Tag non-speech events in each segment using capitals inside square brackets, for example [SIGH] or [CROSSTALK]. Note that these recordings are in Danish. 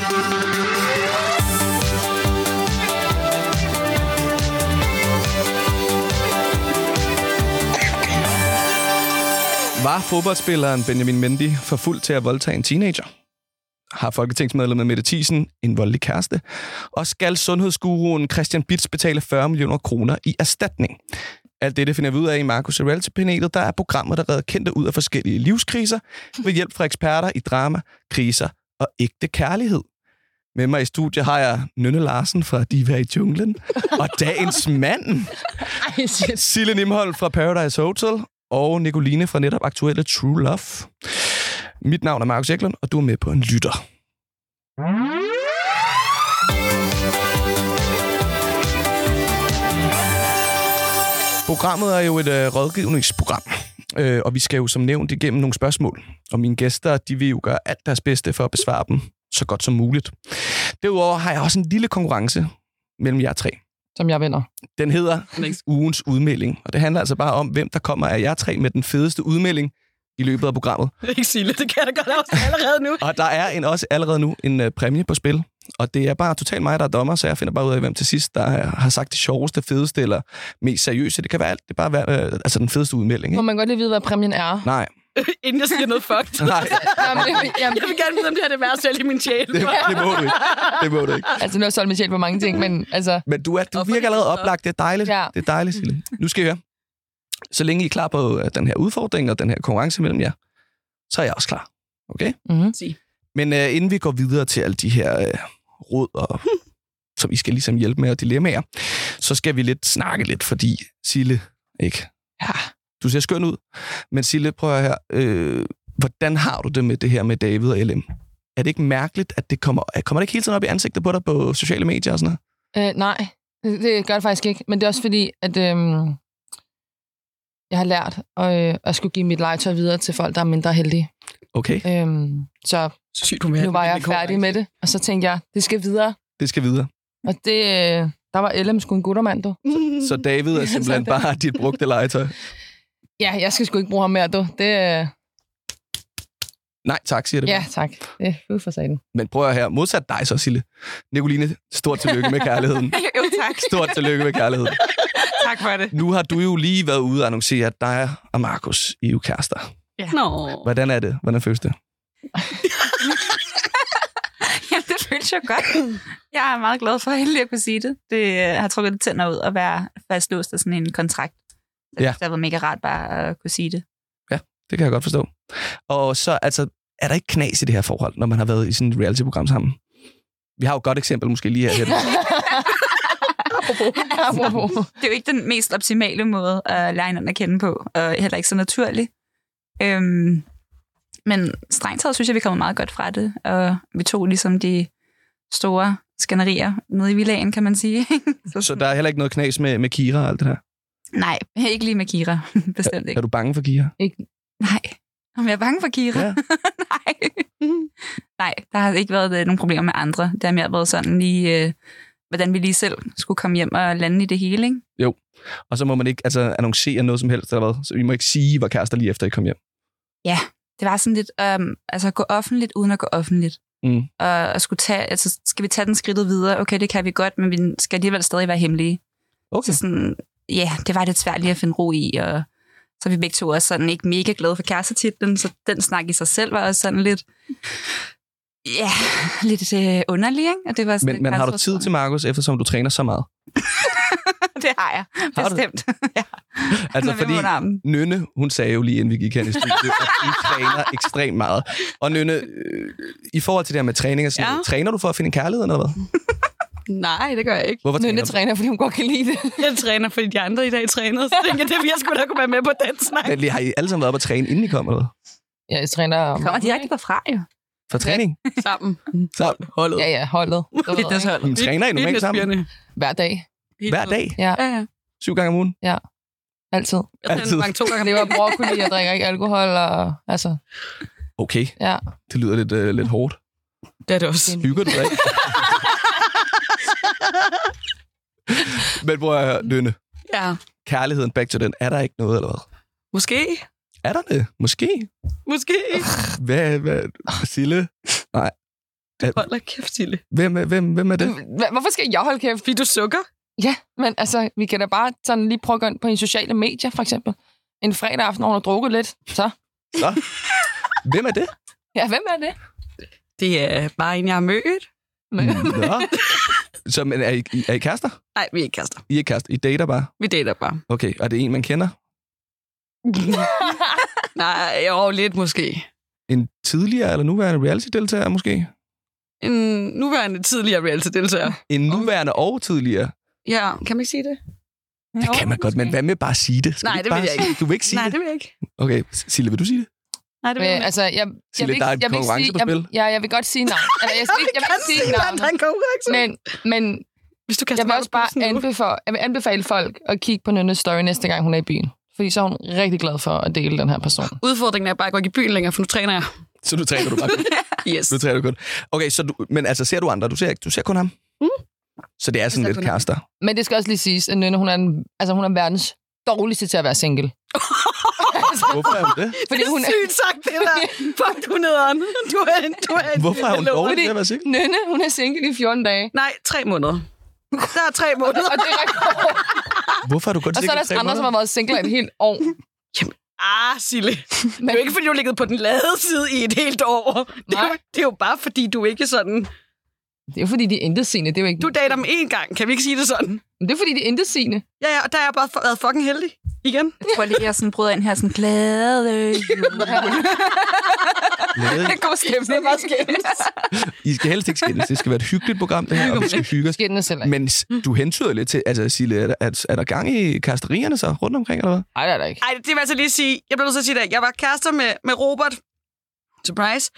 Var fodboldspilleren Benjamin Mendy for fuld til at voldtage en teenager? Har folketingsmedlemmet Mette Thiesen en voldelig kæreste? Og skal sundhedsguruen Christian Bits betale 40 millioner kroner i erstatning? Alt det finder vi ud af i Marcus Reality-panelet, der er programmer, der redder kendte ud af forskellige livskriser ved hjælp fra eksperter i drama, kriser og ægte kærlighed. Med mig i studiet har jeg Nynne Larsen fra Diva i junglen, og dagens mand. Sille Nimhold fra Paradise Hotel, og Nicoline fra netop aktuelle True Love. Mit navn er Markus Eklund, og du er med på en lytter. Programmet er jo et øh, rådgivningsprogram, øh, og vi skal jo som nævnt igennem nogle spørgsmål. Og mine gæster, de vil jo gøre alt deres bedste for at besvare dem så godt som muligt. Derudover har jeg også en lille konkurrence mellem jer tre. Som jeg vinder. Den hedder ugens udmelding, og det handler altså bare om, hvem der kommer af jer tre med den fedeste udmelding i løbet af programmet. [LAUGHS] Ikke sige det, kan jeg da godt afsløre allerede nu. Og der er en, også allerede nu en uh, præmie på spil, og det er bare totalt mig, der er dommer, så jeg finder bare ud af, hvem til sidst, der er, har sagt det sjoveste, fedeste eller mest seriøse. Det kan være alt. Det er bare være, øh, altså den fedeste udmelding. Må Ikke? man godt lige vide, hvad præmien er? Nej, [LAUGHS] Inden jeg siger noget fucked. [LAUGHS] nej, Jamen, det, jamen, [LAUGHS] Jeg vil gerne vide, om det her det er værd at sælge min sjæl. det, det må du ikke. Det må du ikke. altså, nu har jeg solgt Michelle på mange ting, men altså... Men du, er, du virker allerede oplagt. Det er dejligt. Ja. Det er dejligt, Sille. Nu skal I høre. Så længe I er klar på øh, den her udfordring og den her konkurrence mellem jer, så er jeg også klar. Okay? Mm-hmm. Sig. Men øh, inden vi går videre til alle de her øh, råd, og, som I skal ligesom hjælpe med og dilemmaer, så skal vi lidt snakke lidt, fordi Sille, ikke? Ja, du ser skøn ud. Men Sille, prøv høre, øh, hvordan har du det med det her med David og LM? Er det ikke mærkeligt, at det kommer, kommer det ikke hele tiden op i ansigtet på dig på sociale medier og sådan noget? Øh, nej, det, det gør det faktisk ikke. Men det er også fordi, at øhm, jeg har lært at, øh, at skulle give mit legetøj videre til folk, der er mindre heldige. Okay, Øhm, så Sygt, du nu var jeg færdig med det, og så tænkte jeg, det skal videre. det skal videre. Og det, øh, der var LM sgu en guttermand, du. [LAUGHS] Så David er simpelthen [LAUGHS] Så bare dit brugte legetøj. Ja, jeg skal sgu ikke bruge ham mere, du. Det, øh, Nej, tak, siger det. ja, tak. Det er for sagen. Men prøv at her, modsat dig så, Sille. Nicoline, stort tillykke med kærligheden. [LAUGHS] jo, tak. Stort tillykke med kærligheden. tak for det. Nu har du jo lige været ude og annoncere, at dig og Markus I er jo kærester. Nå. Hvordan er det? Hvordan føles det? [LAUGHS] Jamen, det føles jo godt. Jeg er meget glad for heldig at kunne sige det. Det øh, har trukket lidt tænder ud at være fastlåst af sådan en kontrakt. Så Ja. ja. det har været mega rart bare at kunne sige det. Det kan jeg godt forstå. Og så altså, er der ikke knas i det her forhold, når man har været i sådan et reality-program sammen? Vi har jo et godt eksempel måske lige her. [LAUGHS] Apropos. Det er jo ikke den mest optimale måde at lære hinanden at kende på, og heller ikke så naturlig. Øhm, men strengt taget synes jeg, vi kommer meget godt fra det, og vi tog ligesom de store skænderier nede i villagen, kan man sige. [LAUGHS] Så der er heller ikke noget knas med, med Kira og alt det der. Nej, ikke lige med Kira. [LAUGHS] Bestemt Er ikke. du bange for Kira? Nej. Om jeg er bange for Kira? Ja. [LAUGHS] Nej. Nej, der har ikke været øh, nogen problemer med andre. Det har mere været sådan lige, øh, hvordan vi lige selv skulle komme hjem og lande i det hele, ikke? Og så må man ikke altså, annoncere noget som helst, eller hvad? Så vi må ikke sige, hvor kærester lige efter I kom hjem. Det var sådan lidt, øhm, altså gå offentligt uden at gå offentligt. Mm. Og, og skulle tage, altså skal vi tage den skridtet videre? Okay, det kan vi godt, men vi skal alligevel stadig være hemmelige. Okay. Så sådan, ja, det var lidt svært lige at finde ro i, og så vi begge to også sådan ikke mega glade for kærestetitlen, så den snak i sig selv var også sådan lidt, ja, lidt øh, underlig, ikke? Og det var sådan Men, men har du tid til Markus, eftersom du træner så meget? [LAUGHS] det har jeg, Har du? bestemt. [LAUGHS] ja. Altså, fordi. Nynne, hun sagde jo lige, inden vi gik hen i studiet, at du træner ekstremt meget. Og Nynne, øh, i forhold til det her med træning, og sådan, Ja. noget, træner du for at finde en kærlighed eller hvad? [LAUGHS] Nej, det gør jeg ikke. Hvorfor træner Nynne du? træner, fordi hun godt kan lide det. Jeg træner, fordi de andre i dag trænede, så tænkte jeg, det vil jeg sgu da kunne være med på den snak. Men lige- har I alle sammen været op at træne, inden I kom, eller? Ja, jeg træner... Kommer direkte fra, jo. For træning? Sammen. Så, Holdet. Ja, ja, holdet. Fitnessholdet. Men træner I normalt sammen? Hver dag. Helt hver dag? Ja, Ja, ja. Syv gange om ugen? altid. Jeg Altid. mange to gange. Det var broccoli, jeg drikker ikke alkohol, og altså, Okay, ja. det lyder lidt, øh, lidt hårdt. Det er det også. Hygger du dig ikke? [LAUGHS] Men hvor er Nynne? Ja. Kærligheden, back to den, er der ikke noget, eller hvad? Måske. Er der det? Måske. Måske. Hvad, hvad? Sille? Nej. Hold da kæft, Sille. Hvem, er- hvem, hvem er det? Hvorfor skal jeg holde kæft? Fordi du sukker. Ja, men altså, vi kan da bare sådan lige prøve at gå ind på en sociale medier, for eksempel. En fredag aften, hvor hun har drukket lidt. Så, Så. Hvem er det? ja, hvem er det? Det er bare en, jeg har mødt. Nå. Så, men er I, er I kærester? Nej, vi er ikke kærester. I er kærester. I dater bare? Vi dater bare. Okay, og det er en, man kender? [LAUGHS] Nej, jo, lidt måske. En tidligere eller nuværende reality-deltager måske? En nuværende tidligere reality-deltager. En nuværende og tidligere? Ja, kan man ikke sige det? Det kan man godt, men hvad med bare at sige det? Skal Nej, det vil jeg ikke. Du vil ikke sige Nej, det? det vil jeg ikke. Okay, Sille, vil du sige det? Nej, det vil jeg ikke. altså, jeg, jeg, vil ikke, der er en jeg konkurrence sige, på jeg, spil. ja, jeg vil godt sige navn. Altså, jeg, skal, ikke- jeg vil ikke [LAUGHS] sige Der er en konkurrence. Men, men Hvis du kaster jeg vil mig også bare anbefale, jeg vil anbefale folk at kigge på Nynnes story næste gang, hun er i byen. Fordi så er hun rigtig glad for at dele den her person. Udfordringen er bare, at jeg går ikke i byen længere, for nu træner jeg. Så nu træner du bare. [LAUGHS] Yes. Nu træner du kun. Okay, så du, men altså, ser du andre? Du ser, ikke- du ser kun ham? Mm. Så det er sådan ser lidt ham. kærester. Men det skal også lige siges, at Nynne, hun er, den, altså, hun er verdens dårligste til at være single. [LAUGHS] Hvorfor er hun det? Fordi det er hun er, sygt sagt, det der. Fuck, du er nederen. Du er en, du er en Hvorfor er hun dårlig til at være single? Nynne, hun er single i 14 dage. Nej, tre måneder. Der er tre måneder. Og, det er rekord. Hvorfor er du kun og så single er der andre, som har måneder? været single i et helt år. Ah, Sille. Det Men, er jo ikke, fordi du har ligget på den lade side i et helt år. Det er, jo, Nej. det er jo bare, fordi du ikke er sådan... det er jo fordi, de er intetsigende. Det er jo ikke... Du dater dem én gang. Kan vi ikke sige det sådan? Men det er fordi, de er intetsigende. Ja, ja, og der er jeg bare f- været fucking heldig. Igen. Jeg tror lige, jeg sådan bryder ind her, sådan glade jul. Lade- God stemning. Bare skændes. I skal helst ikke skændes. Det skal være et hyggeligt program, det her, og vi skal hygge os. Skændes heller ikke. Men s- du hentyder lidt til, altså Sille, er der, er, er der gang i kasterierne så rundt omkring, eller hvad? Nej, det er der ikke. Ej, det vil altså lige sige. Jeg bliver nødt til at sige det. Jeg var kærester med, med Robert. Surprise.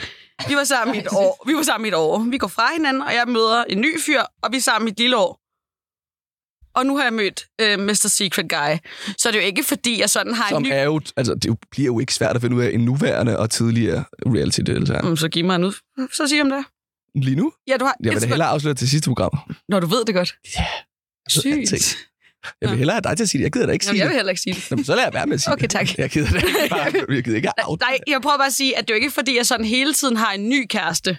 Vi var sammen i et år. Vi var sammen i et år. Vi går fra hinanden, og jeg møder en ny fyr, og vi er sammen i et lille år. Og nu har jeg mødt øh, Mr. Secret Guy. Så det er jo ikke, fordi jeg sådan har en Som ny... er jo, altså det bliver jo ikke svært at finde ud af en nuværende og tidligere reality-deltager. Mm, så giv mig en ud. Så sig om det. Lige nu? Ja, du har... Jeg vil da hellere afsløre til sidste program. Når du ved det godt. Ja. Sygt. Jeg vil hellere have dig til at sige det. Jeg gider da ikke Jamen, sige jeg vil det. heller ikke sige det. Jamen, så lader jeg være med at sige Okay, det. tak. Jeg gider det ikke. Bare, [LAUGHS] jeg gider ikke at out. Nej, jeg prøver bare at sige, at det er jo ikke, fordi jeg sådan hele tiden har en ny kæreste.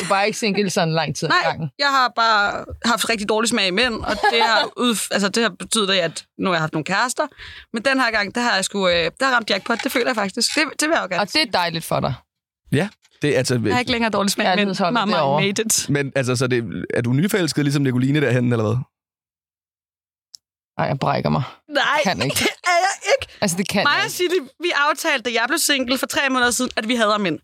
Du er bare ikke single sådan lang tid Nej, gangen. jeg har bare haft rigtig dårlig smag i mænd, og det har, [LAUGHS] ud, altså, det har betydet, at nu har jeg haft nogle kærester. Men den her gang, der har jeg sgu, øh, der har ramt jackpot, det føler jeg faktisk. Det, det vil jeg jo gerne. Og det er dejligt for dig. Det er altså... Jeg har ikke længere dårlig smag i I derovre. made it. Men altså, så det, er du nyforelsket ligesom Nicoline derhen, eller hvad? Nej, jeg brækker mig. Nej, Kan ikke. det er jeg ikke. Altså, det kan Mig jeg ikke. Silje, vi aftalte, da jeg blev single for tre måneder siden, at vi hader mænd.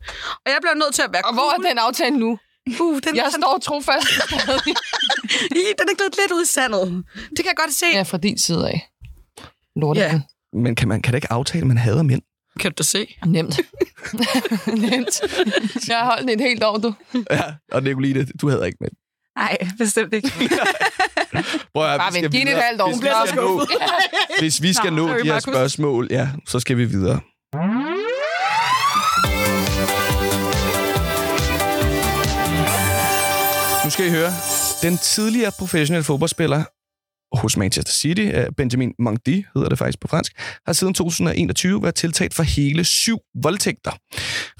Og jeg blev nødt til at være Og hvor er cool. den aftale nu? Uh, den, Jeg den, står trofast. [LAUGHS] den er glædet lidt ud i sandet. Det kan jeg godt se. ja, fra din side af. Lorte. Ja. Men kan man kan da ikke aftale, at man hader mænd? Kan du se? Nemt. [LAUGHS] Nemt. Jeg har holdt den et helt år, du. Ja, og Nicoline, du hader ikke mænd. Nej, [LAUGHS] bestemt ikke. [LAUGHS] Prøv at, Bare vent, giv et halvt år. Hvis vi skal nå, hvis vi skal Nå, de her spørgsmål, ja, så skal vi videre. Nu skal I høre. Den tidligere professionelle fodboldspiller hos Manchester City, øh, Benjamin Mendy hedder det faktisk på fransk, har siden 2021 været tiltalt for hele syv voldtægter.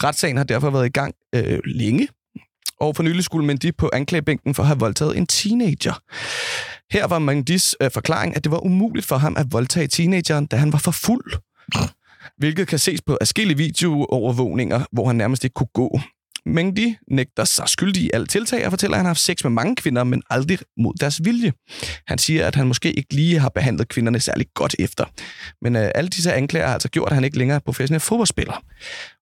Retssagen har derfor været i gang øh, længe, og for nylig skulle Mendy på anklagebænken for at have voldtaget en teenager. Her var Mendys øh, forklaring, at det var umuligt for ham at voldtage teenageren, da han var for fuld. Hvilket kan ses på afskillige videoovervågninger, hvor han nærmest ikke kunne gå. Mengdi nægter sig skyldig i alt tiltag og fortæller, at han har haft sex med mange kvinder, men aldrig mod deres vilje. Han siger, at han måske ikke lige har behandlet kvinderne særlig godt efter. Men øh, alle disse anklager har altså gjort, at han ikke længere er professionel fodboldspiller.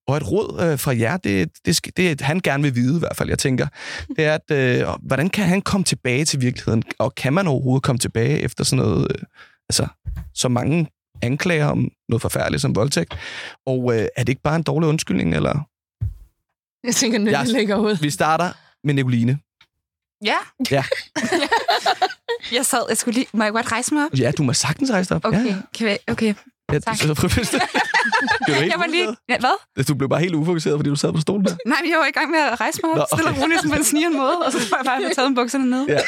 Og et råd øh, fra jer, det, det, skal, det han gerne vil vide i hvert fald, jeg tænker, det er, at øh, hvordan kan han komme tilbage til virkeligheden? Og kan man overhovedet komme tilbage efter sådan noget, øh, altså så mange anklager om noget forfærdeligt som voldtægt? Og øh, er det ikke bare en dårlig undskyldning, eller? Jeg tænker, Nynne Jeg- ligger ud. Vi starter med Nicoline. Ja. Ja. [LAUGHS] jeg sad, jeg skulle lige, må jeg godt rejse mig op? Ja, du må sagtens rejse dig op. Okay, Ja, kan vi, okay. ja. tak. Så, så, du [LAUGHS] helt Jeg var lige, ja, hvad? Du blev bare helt ufokuseret, fordi du sad på stolen der. Nej, men jeg var i gang med at rejse mig op, Nå, Nå, stille og okay. roligt, på en snigende måde, og så tror jeg bare, at jeg taget bukserne ned. Ja.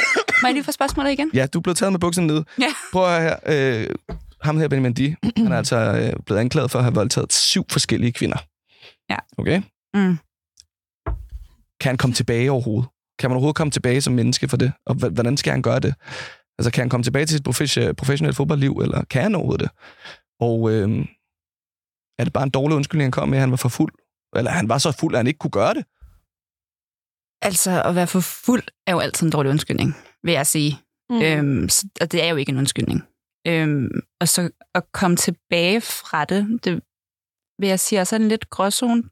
Må jeg lige få spørgsmålet igen? Ja, du blev taget med bukserne ned. Ja. Prøv at høre her. Øh, ham her, Benjamin Di, han er altså øh, blevet anklaget for at have voldtaget syv forskellige kvinder. Ja. Okay? Mm. kan han komme tilbage overhovedet? Kan man overhovedet komme tilbage som menneske for det? Og hvordan skal han gøre det? Altså, kan han komme tilbage til sit profes- professionelle fodboldliv, eller kan han overhovedet det? Og øh, er det bare en dårlig undskyldning, han kom med, at han var for fuld? Eller han var så fuld, at han ikke kunne gøre det? Altså, at være for fuld er jo altid en dårlig undskyldning, vil jeg sige. Mm. Øhm, så- og det er jo ikke en undskyldning. Øhm, og så at komme tilbage fra det, det vil jeg sige også er en lidt gråzone.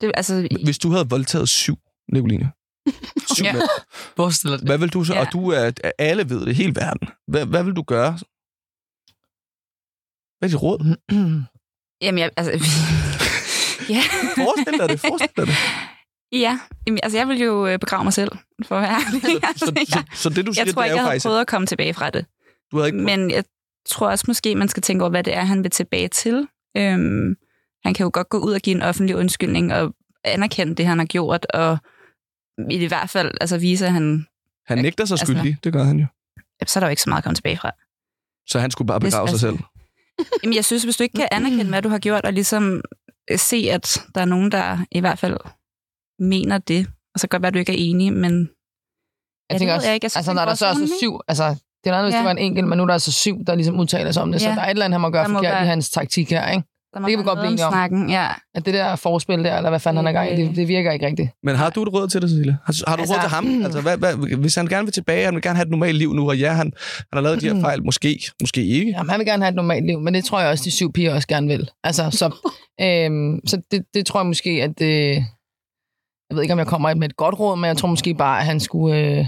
Det, altså, Hvis du havde voldtaget syv, Nicoline, syv Ja. Forestiller det. hvad vil du så? Ja. Og du er, alle ved det, hele verden. Hvad, hvad vil du gøre? Hvad er dit råd? jamen, jeg, altså, [LAUGHS] ja. Forestil dig det, forestil dig det. Ja, jamen, altså jeg vil jo øh, begrave mig selv, for at være ærlig. Så, så, så, det, du siger, jeg tror er ikke, jeg havde prøvet at komme tilbage fra det. Du havde ikke Men jeg tror også måske, man skal tænke over, hvad det er, han vil tilbage til. Øhm, han kan jo godt gå ud og give en offentlig undskyldning og anerkende det, han har gjort, og i hvert fald altså, vise, at han, Han nægter sig Altså- skyldig, det gør han jo. så er der jo ikke så meget at komme tilbage fra. Så han skulle bare begrave sig altså- selv. [LAUGHS] Jamen, jeg synes, hvis du ikke kan anerkende, hvad du har gjort, og ligesom øh, se, at der er nogen, der i hvert fald mener det, og så kan godt være, at du ikke er enig, men Jeg Ja, tænker også, jeg ikke. Jeg altså det når er der så er så syv, altså det er noget, hvis Ja. det var en enkelt, men nu er der altså syv, der ligesom udtaler sig om det, så Ja. der er et eller andet, han må gøre Der må forkert være- i hans taktik her, ikke? Det kan vi godt blive enige om. Snakken. Ja. At det der forspil der, eller hvad fanden han er gang i, det, det virker ikke rigtigt. Men har du et råd til det, Cecilia? Har, har du Altså- råd til ham? Altså, hvad, hvad, hvis han gerne vil tilbage, han vil gerne have et normalt liv nu, og ja, han, han har lavet de her fejl, måske, måske ikke. Jamen, han vil gerne have et normalt liv, men det tror jeg også, de syv piger også gerne vil. Altså, så, [LAUGHS] øhm, så det, det tror jeg måske, at det... Jeg ved ikke, om jeg kommer med et godt råd, men jeg tror måske bare, at han skulle... Øh,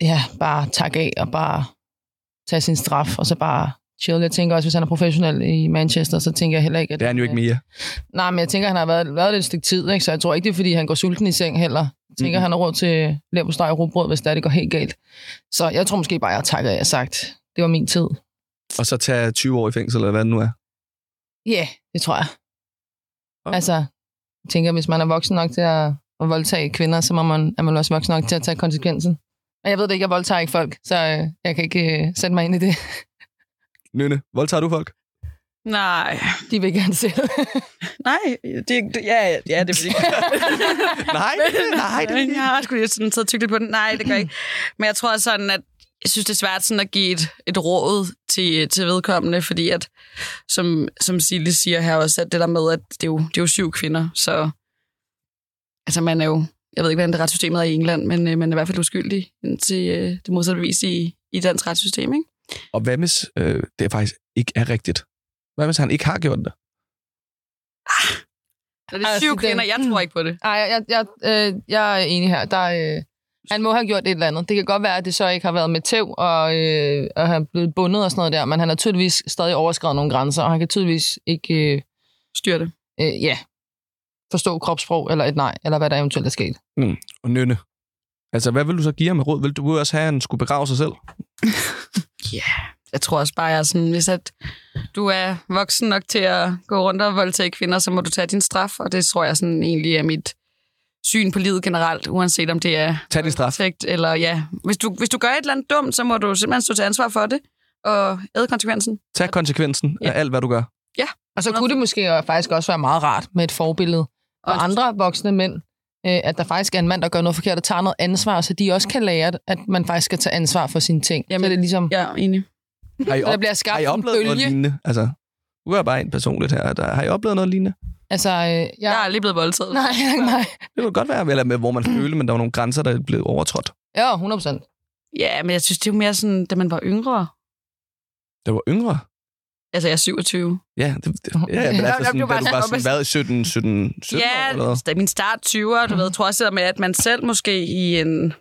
ja, bare takke af og bare tage sin straf, og så bare chill. Jeg tænker også, hvis han er professionel i Manchester, så tænker jeg heller ikke, at... Det er han jo ikke mere. Nej, men jeg tænker, at han har været, været det et stykke tid, ikke? så jeg tror ikke, det er, fordi han går sulten i seng heller. Jeg tænker, Mhm. han har råd til steg og rugbrød, hvis det, er, det går helt galt. Så jeg tror måske bare, jeg takker af og sagt, det var min tid. Og så tage 20 år i fængsel, eller hvad det nu er. Ja, yeah, det tror jeg. Okay. Altså, jeg tænker, hvis man er voksen nok til at, at voldtage kvinder, så må man, er man også voksen nok til at tage konsekvensen. Men jeg ved det ikke, jeg voldtager ikke folk, så øh, jeg kan ikke øh, sætte mig ind i det. Nynne, voldtager du folk? Nej. De vil gerne selv. [LAUGHS] Nej, det, det, ja, ja, det vil ikke. [LAUGHS] nej, nej, det Jeg har sgu lige sådan lidt på den. Nej, det gør jeg ikke. Men jeg tror sådan, at jeg synes, det er svært sådan at give et, et råd til, til vedkommende, fordi at, som, som Silje siger her også, at det der med, at det er jo, det er jo syv kvinder, så altså man er jo, jeg ved ikke, hvordan det retssystemet er i England, men øh, man er i hvert fald uskyldig indtil øh, det modsatte bevis i, i dansk retssystem, ikke? Og hvad hvis øh, det faktisk ikke er rigtigt? Hvad hvis han ikke har gjort det? Når det er Altså, syv det- kvinder, jeg tror ikke på det. Nej, jeg, jeg, øh, jeg er enig her. Der, øh, han må have gjort et eller andet. Det kan godt være, at det så ikke har været med tæv og, øh, og han er blevet bundet og sådan noget der, men han har tydeligvis stadig overskrevet nogle grænser, og han kan tydeligvis ikke øh, Styr det. øh, ja, forstå kropssprog eller et nej, eller hvad der eventuelt er sket. Og Nynne, altså hvad vil du så give ham med råd? Vil du også have, at han skulle begrave sig selv? [LAUGHS] Jeg tror også bare, jeg er sådan, hvis at du er voksen nok til at gå rundt og voldtage kvinder, så må du tage din straf, og det tror jeg sådan egentlig er mit syn på livet generelt, uanset om det er Tag din straf. voldtægt eller ja. Hvis du, hvis du gør et eller andet dumt, så må du simpelthen stå til ansvar for det, og æde konsekvensen. Tag konsekvensen Ja. af alt, hvad du gør. Og så kunne det måske faktisk også være meget rart med et forbillede og andre voksne mænd, øh, at der faktisk er en mand, der gør noget forkert og tager noget ansvar, så de også kan lære, at man faktisk skal tage ansvar for sine ting. Jamen, så det er ligesom, Ja, enig. Har I, så der op, bliver har skabt I en oplevet noget bølge. lignende? Altså, nu er jeg bare en personligt her. Der, har I oplevet noget lignende? Altså, øh, jeg, Jeg er aldrig blevet voldtaget. nej, nej. Det kunne godt være, eller med, hvor man [CLEARS THROAT] følte, men der var nogle grænser, der blev overtrådt. Ja, 100 procent. Ja, men jeg synes, det er jo mere sådan, da man var yngre. Der var yngre. Altså, jeg er 27. Ja, det, det, ja, men [LAUGHS] Ja, altså sådan, det var da bare du var sådan, hvad, 17, 17, 17 år eller hvad? Ja, min start 20'er, du ved, jeg tror også med, at man selv måske i en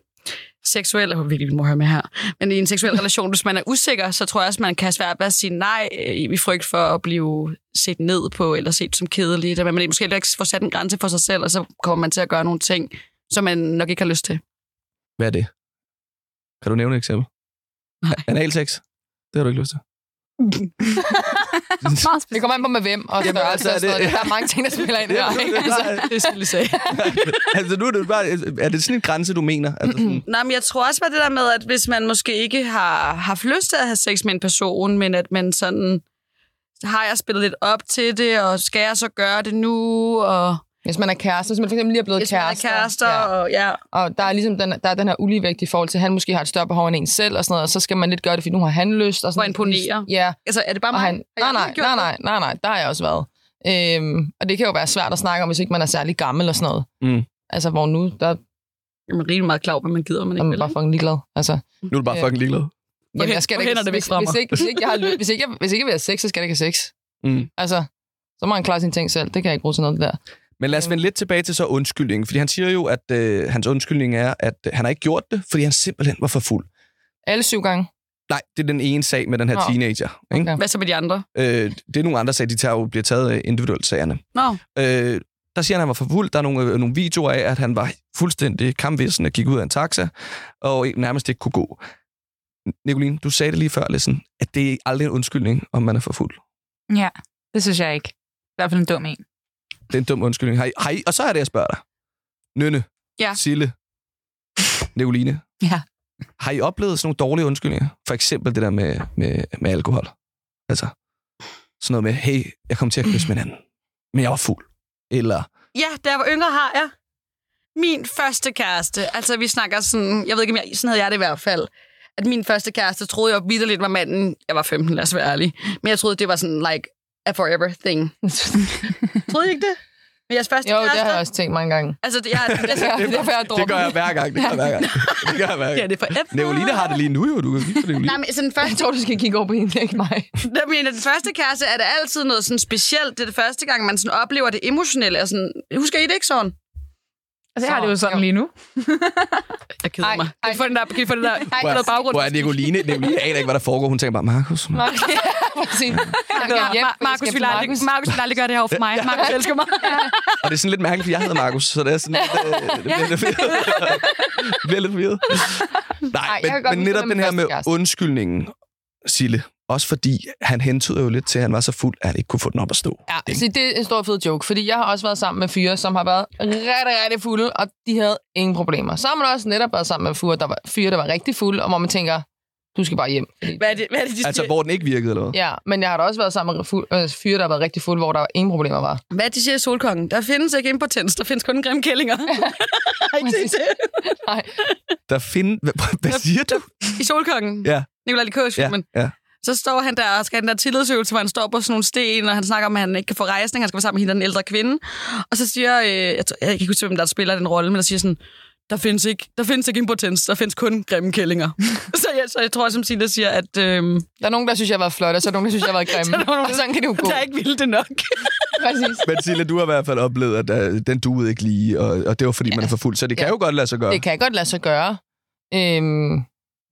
seksuel, jeg virkelig må høre med her, men i en seksuel relation, hvis man er usikker, så tror jeg også, man kan svært ved at sige nej øh, i frygt for at blive set ned på, eller set som kedelig, at man måske ikke får sat en grænse for sig selv, og så kommer man til at gøre nogle ting, som man nok ikke har lyst til. Hvad er det? Kan du nævne et eksempel? Nej. Analsex? Det har du ikke lyst til. [LAUGHS] Det kommer an på med hvem og Jamen, altså, og er det- Der er mange ting, der spiller ind her. Det er Altså, Det er selvfølgelig sagde. [LAUGHS] altså, nu er det bare, er det sådan en grænse, du mener? Altså, sådan, [CLEARS THROAT] Nej, men jeg tror også bare det der med, at hvis man måske ikke har haft lyst til at have sex med en person, men at man sådan, har jeg spillet lidt op til det, og skal jeg så gøre det nu, og Hvis man er kærester, hvis man for eksempel lige er blevet Hvis man er kærester. kærester, Ja. og ja. Og der er ligesom den, der er den her uligevægt i forhold til, at han måske har et større behov end en selv, og sådan noget, og så skal man lidt gøre det, fordi nu har han lyst. Og For sådan at imponere. Ja, Altså, er det bare mig? han, nej, nej, nej, nej, nej, nej, der har jeg også været. Øhm, og det kan jo være svært at snakke om, hvis ikke man er særlig gammel og sådan noget. Mm. Altså, hvor nu, der Jamen, rigtig meget klar, hvad man gider, man er ikke man vil. bare fucking ligeglad. Altså, Nu er du bare Ja. fucking ligeglad. jamen, jeg skal hvor da hænder ikke, det væk hvis, hvis, ikke, hvis, ikke jeg har lyst, hvis, ikke, jeg, hvis ikke jeg vil have sex, så skal jeg ikke have sex. Mm. Altså, så må han klare sine ting selv. Det kan jeg ikke bruge til noget, det der. Men lad os vende lidt tilbage til så undskyldningen, fordi han siger jo, at øh, hans undskyldning er, at øh, han har ikke gjort det, fordi han simpelthen var for fuld. Alle syv gange. Nej, det er den ene sag med den her Nå. teenager. Ikke? Okay. Hvad så med de andre? Øh, det er nogle andre sager, de tager jo, bliver taget individuelt sagerne. Nå, Øh, der siger han, at han var for fuld. Der er nogle, øh, nogle videoer af, at han var fuldstændig kampvissen og gik ud af en taxa, og nærmest ikke kunne gå. Nicoline, du sagde det lige før, Listen, at det er aldrig en undskyldning, om man er for fuld. Ja, det synes jeg ikke. I hvert fald en dum en. Det er en dum undskyldning. Har I, har I, og så er det, jeg spørger dig. Nynne, Ja. Sille, Nicoline, [LAUGHS] Ja. har I oplevet sådan nogle dårlige undskyldninger? For eksempel det der med, med, med alkohol. Altså, sådan noget med, hey, jeg kom til at kysse med hinanden, men jeg var fuld. Eller, ja, da jeg var yngre har jeg min første kæreste. Altså, vi snakker sådan, jeg ved ikke, om jeg, sådan havde jeg det i hvert fald. At min første kæreste troede jeg vidderligt var manden. Jeg var 15, lad os være ærlig. Men jeg troede, det var sådan, like, a forever thing. [LAUGHS] troede I ikke det? Men jeres første Jo, det kæreste? har jeg også tænkt mange gange. Altså, det, jeg, det, [LAUGHS] Det er derfor, jeg det gør jeg hver gang. Det gør jeg hver gang. [LAUGHS] Det gør jeg hver ja, gang. det er forever. Nicoline har det lige nu, jo. Du kan kigge på. Nej, men sådan Jeg første, tror, du skal kigge over på hende, ikke mig. der mener, den første kæreste er det altid noget sådan specielt. Det er det første gang, man sådan oplever det emotionelle. Og sådan, husker I det ikke sådan? Altså, jeg har det jo sådan lige nu. [LAUGHS] Jeg keder Ej, mig. Kan ej. I få den der, kan I få den der, få noget baggrund? Hvor er Nicoline? Nicoline aner ikke, hvad der foregår. Hun tænker bare, Markus. [LAUGHS] Præcis. Jeg skal hjem, Mar- Markus vil aldrig, Markus vil aldrig gøre det her for mig. Markus elsker mig. Og det er sådan lidt mærkeligt, for jeg hedder Markus, så det er sådan lidt, øh, det bliver lidt forvirret. det bliver lidt forvirret. Nej, Ej, men, men netop den her med undskyldningen, Sille, også fordi han hentyder jo lidt til, at han var så fuld, at han ikke kunne få den op at stå. Ja, Ikke? så det er en stor fed joke, fordi jeg har også været sammen med fyre, som har været rigtig, rigtig fulde, og de havde ingen problemer. Så har man også netop været sammen med fyre, der var, fyre, der var rigtig fulde, og hvor man tænker, du skal bare hjem. Fordi, Hvad er det, hvad er det de Altså, siger? hvor den ikke virkede, eller hvad? ja, men jeg har da også været sammen med fu- øh, fyre, der har været rigtig fulde, hvor der ingen problemer var. Hvad er det, de siger i Solkongen? Der findes ikke impotens, der findes kun grimme kællinger. [LAUGHS] Set det? Nej, Der find... [LAUGHS] Hvad, hvad siger du? I Solkongen? Ja. Nikolaj Likos Ja, filmen. ja. Så står han der og skal have den der tillidsøvelse, hvor han står på sådan nogle sten, og han snakker om, at han ikke kan få rejsning. Han skal være sammen med hende, den ældre kvinde. Og så siger, øh, jeg, tror, jeg kan ikke huske, hvem der spiller den rolle, men der siger sådan, der findes ikke, der findes ikke impotens, der findes kun grimme kællinger. [LAUGHS] så, jeg, så jeg tror, som Silla siger, at øh, der er nogen, der synes, jeg været flot, og så er der nogen, der synes, jeg været [LAUGHS] grim. Så er der nogen, og sådan kan det jo [LAUGHS] gå. der er ikke vildt det nok. Præcis. Men Sille, du har i hvert fald oplevet, at uh, den duede ikke lige, og, og det var fordi, ja. man er for fuld. Så det kan Ja. jo godt lade sig gøre. Det kan godt lade sig gøre. Øhm,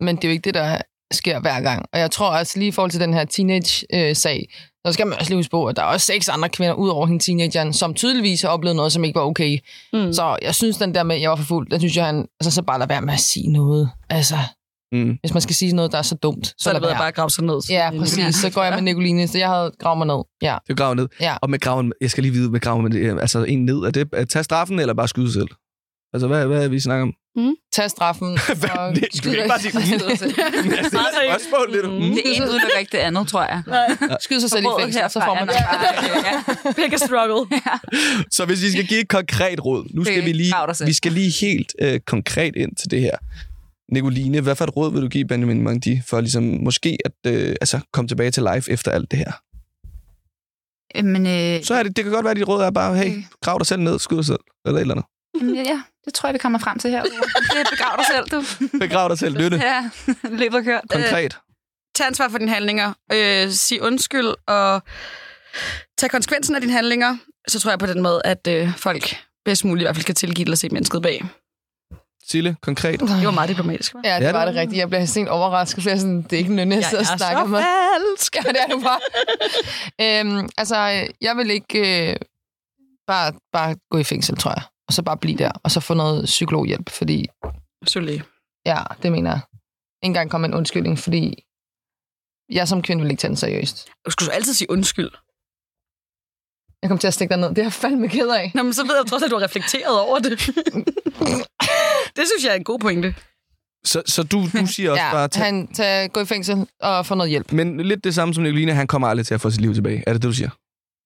men det er jo ikke det, der sker hver gang. Og jeg tror også lige i forhold til den her teenage-sag, så skal man også lige huske på, at der er også seks andre kvinder ud over hende teenageren, som tydeligvis har oplevet noget, som ikke var okay. Mm. Så jeg synes, den der med, at jeg var for fuld, den synes jeg, han, altså, så bare lad være med at sige noget. Altså, Mm. hvis man skal sige noget, der er så dumt, så, Så er lad det bedre bare at grave sig ned. Ja, præcis. Så går jeg med Nicoline, så jeg havde gravet mig ned. Ja. Det er graven ned. Ja. Og med graven, jeg skal lige vide, med graven, øh, altså en ned, er det at tage straffen, eller bare skyde selv? Altså, hvad, hvad er vi snakker om? Tag straffen. [LAUGHS] Hvad? og Det- du kan ikke bare [LAUGHS] sige. Altså, [LAUGHS] det er et spørgsmål, lidt. Mm. Det ene udelukker ikke det andet, tror jeg. Skyde sig selv i fængsel, så får er man nok bare, ja. Pick a struggle. Så hvis vi skal give et konkret råd, nu skal vi lige, vi skal lige helt øh, konkret ind til det her. Nicoline, hvad for et råd vil du give Benjamin Mangdi for ligesom måske at øh, altså, komme tilbage til life efter alt det her? Men øh, Så er det, det kan godt være, at dit råd er bare, hey, Mm. grav dig selv ned, skyd dig selv, eller et eller andet. jamen, ja, det tror jeg, vi kommer frem til her. [LAUGHS] Det begrav dig selv, du. Begrav dig selv, nytte. Ja, løbet kørt. Konkret. Tag ansvar for dine handlinger. Øh, sig undskyld, og tag konsekvensen af dine handlinger. Så tror jeg på den måde, at øh, folk bedst muligt i hvert fald skal tilgive dig og se mennesket bag. Sille, konkret. Det var meget diplomatisk, hva'? Ja, det Ja, var det- det rigtigt. Jeg bliver sent overrasket, for jeg er sådan, det er ikke nødvendigt, jeg sidder og snakker med. falsk. Ja, det er du bare. [LAUGHS] øhm, altså, jeg vil ikke øh, bare, bare gå i fængsel, tror jeg. Og så bare blive der, og så få noget psykologhjælp, fordi, Solé. ja, det mener jeg. Ikke engang komme en undskyldning, fordi jeg som kvinde vil ikke tage den seriøst. Du skulle så altid sige undskyld. Jeg kommer til at stikke dig ned. Det er jeg fandme ked af. Nå, men så ved jeg trods, at du har reflekteret over det. [LAUGHS] det synes jeg er en god pointe. Så, så du, du siger også ja, bare, tag, han tag, gå i fængsel og få noget hjælp. men lidt det samme som Nicoline, han kommer aldrig til at få sit liv tilbage. Er det det, du siger?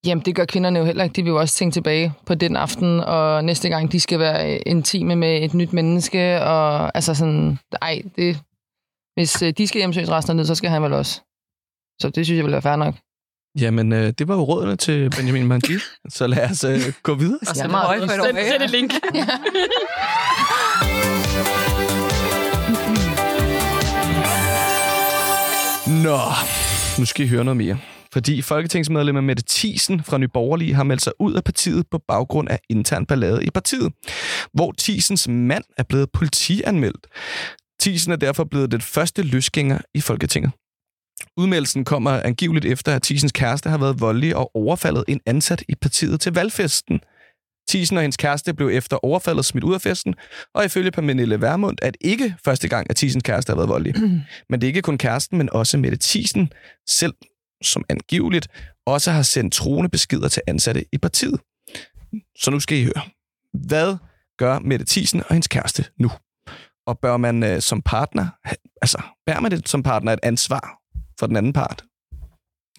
Jamen, det gør kvinderne jo heller ikke. De vil jo også tænke tilbage på den aften, og næste gang, de skal være intime med et nyt menneske, og altså sådan, ej, det, hvis øh, de skal hjemsøges resten af ned, så skal han vel også. Så det synes jeg vil være fair nok. Jamen, øh, det var jo rådene til Benjamin Mandi. [LAUGHS] Så lad os øh, gå videre. Og så meget højt for et Send, øje. send et link. [LAUGHS] Nå, nu skal I høre noget mere. Fordi folketingsmedlem Mette Thiesen fra Nye Borgerlige har meldt sig ud af partiet på baggrund af intern ballade i partiet, hvor Thiesens mand er blevet politianmeldt. Thiesen er derfor blevet den første løsgænger i Folketinget. Udmeldelsen kommer angiveligt efter, at Thiesens kæreste har været voldelig og overfaldet en ansat i partiet til valgfesten. Thiesen og hendes kæreste blev efter overfaldet smidt ud af festen, og ifølge Pernille Vermund er det ikke første gang, at Thiesens kæreste har været voldelig. [CLEARS THROAT] Men det er ikke kun kæresten, men også Mette Thiesen selv, som angiveligt også har sendt troende beskeder til ansatte i partiet. Så nu skal I høre. Hvad gør Mette Thiesen og hendes kæreste nu? Og bør man øh, som partner, altså bærer man det som partner et ansvar for den anden part,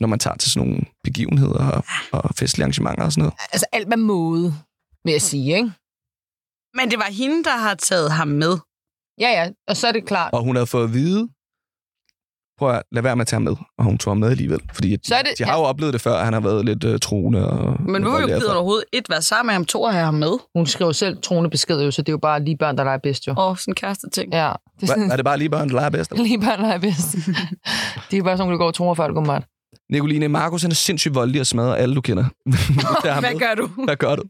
når man tager til sådan nogle begivenheder og, og festlige arrangementer og sådan noget? Altså alt med måde, vil jeg sige, ikke? Men det var hende, der har taget ham med. Ja, ja, og så er det klart. Og hun havde fået at vide, prøv at lade være med at tage ham med, og hun tog ham med alligevel. Fordi Så er det- de har jo oplevet det før, at han har været lidt uh, truende. Og Men hvorfor gider hun overhovedet et være sammen med ham, to og have ham med? Hun skriver selv troende beskeder jo, så det er jo bare lige børn, der leger bedst jo. Åh, oh, sådan en kæreste ting. Ja, det er Hva, er det bare lige børn, der leger bedst? eller? lige børn leger bedst. [LAUGHS] de er bare sådan, der går to før, åbenbart. Nicoline, Markus han er sindssygt voldelig og smadrer alle, du kender. [LAUGHS] Der er Hvad gør du? Hvad gør du?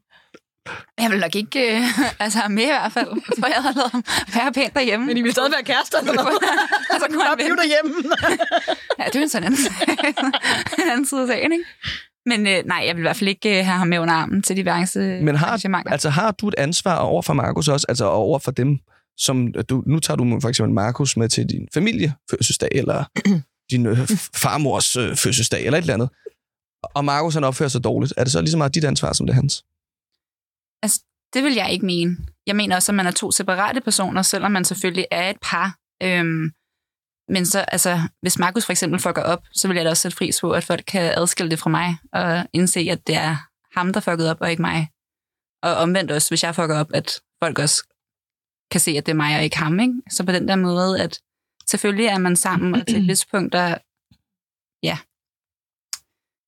Jeg vil nok ikke øh, [LAUGHS] altså have med i hvert fald. Jeg tror, jeg havde lavet ham være pænt derhjemme. Men I vil stadig være kærester, eller hvad? [LAUGHS] altså, Kunne bare blive derhjemme. [LAUGHS] Ja, det er jo en sådan anden, en anden side af sagen, ikke? Men øh, nej, jeg vil i hvert fald ikke øh, have ham med under armen til diverse Men har, arrangementer. altså, har du et ansvar over for Markus også? Altså over for dem, som du, nu tager du for eksempel Markus med til din familiefødselsdag, eller [CLEARS THROAT] din øh, farmors øh, fødselsdag, eller et eller andet. Og Markus han opfører sig dårligt. Er det så lige så meget dit ansvar, som det er hans? Det vil jeg ikke mene. Jeg mener også, at man er to separate personer, selvom man selvfølgelig er et par. Øhm, men så, altså, hvis Markus for eksempel fucker op, så vil jeg da også sætte pris på, at folk kan adskille det fra mig, og indse, at det er ham, der fuckede op, og ikke mig. Og omvendt også, hvis jeg fucker op, at folk også kan se, at det er mig og ikke ham. Ikke? Så på den der måde, at selvfølgelig er man sammen, og til et vis punkt, der... Ja.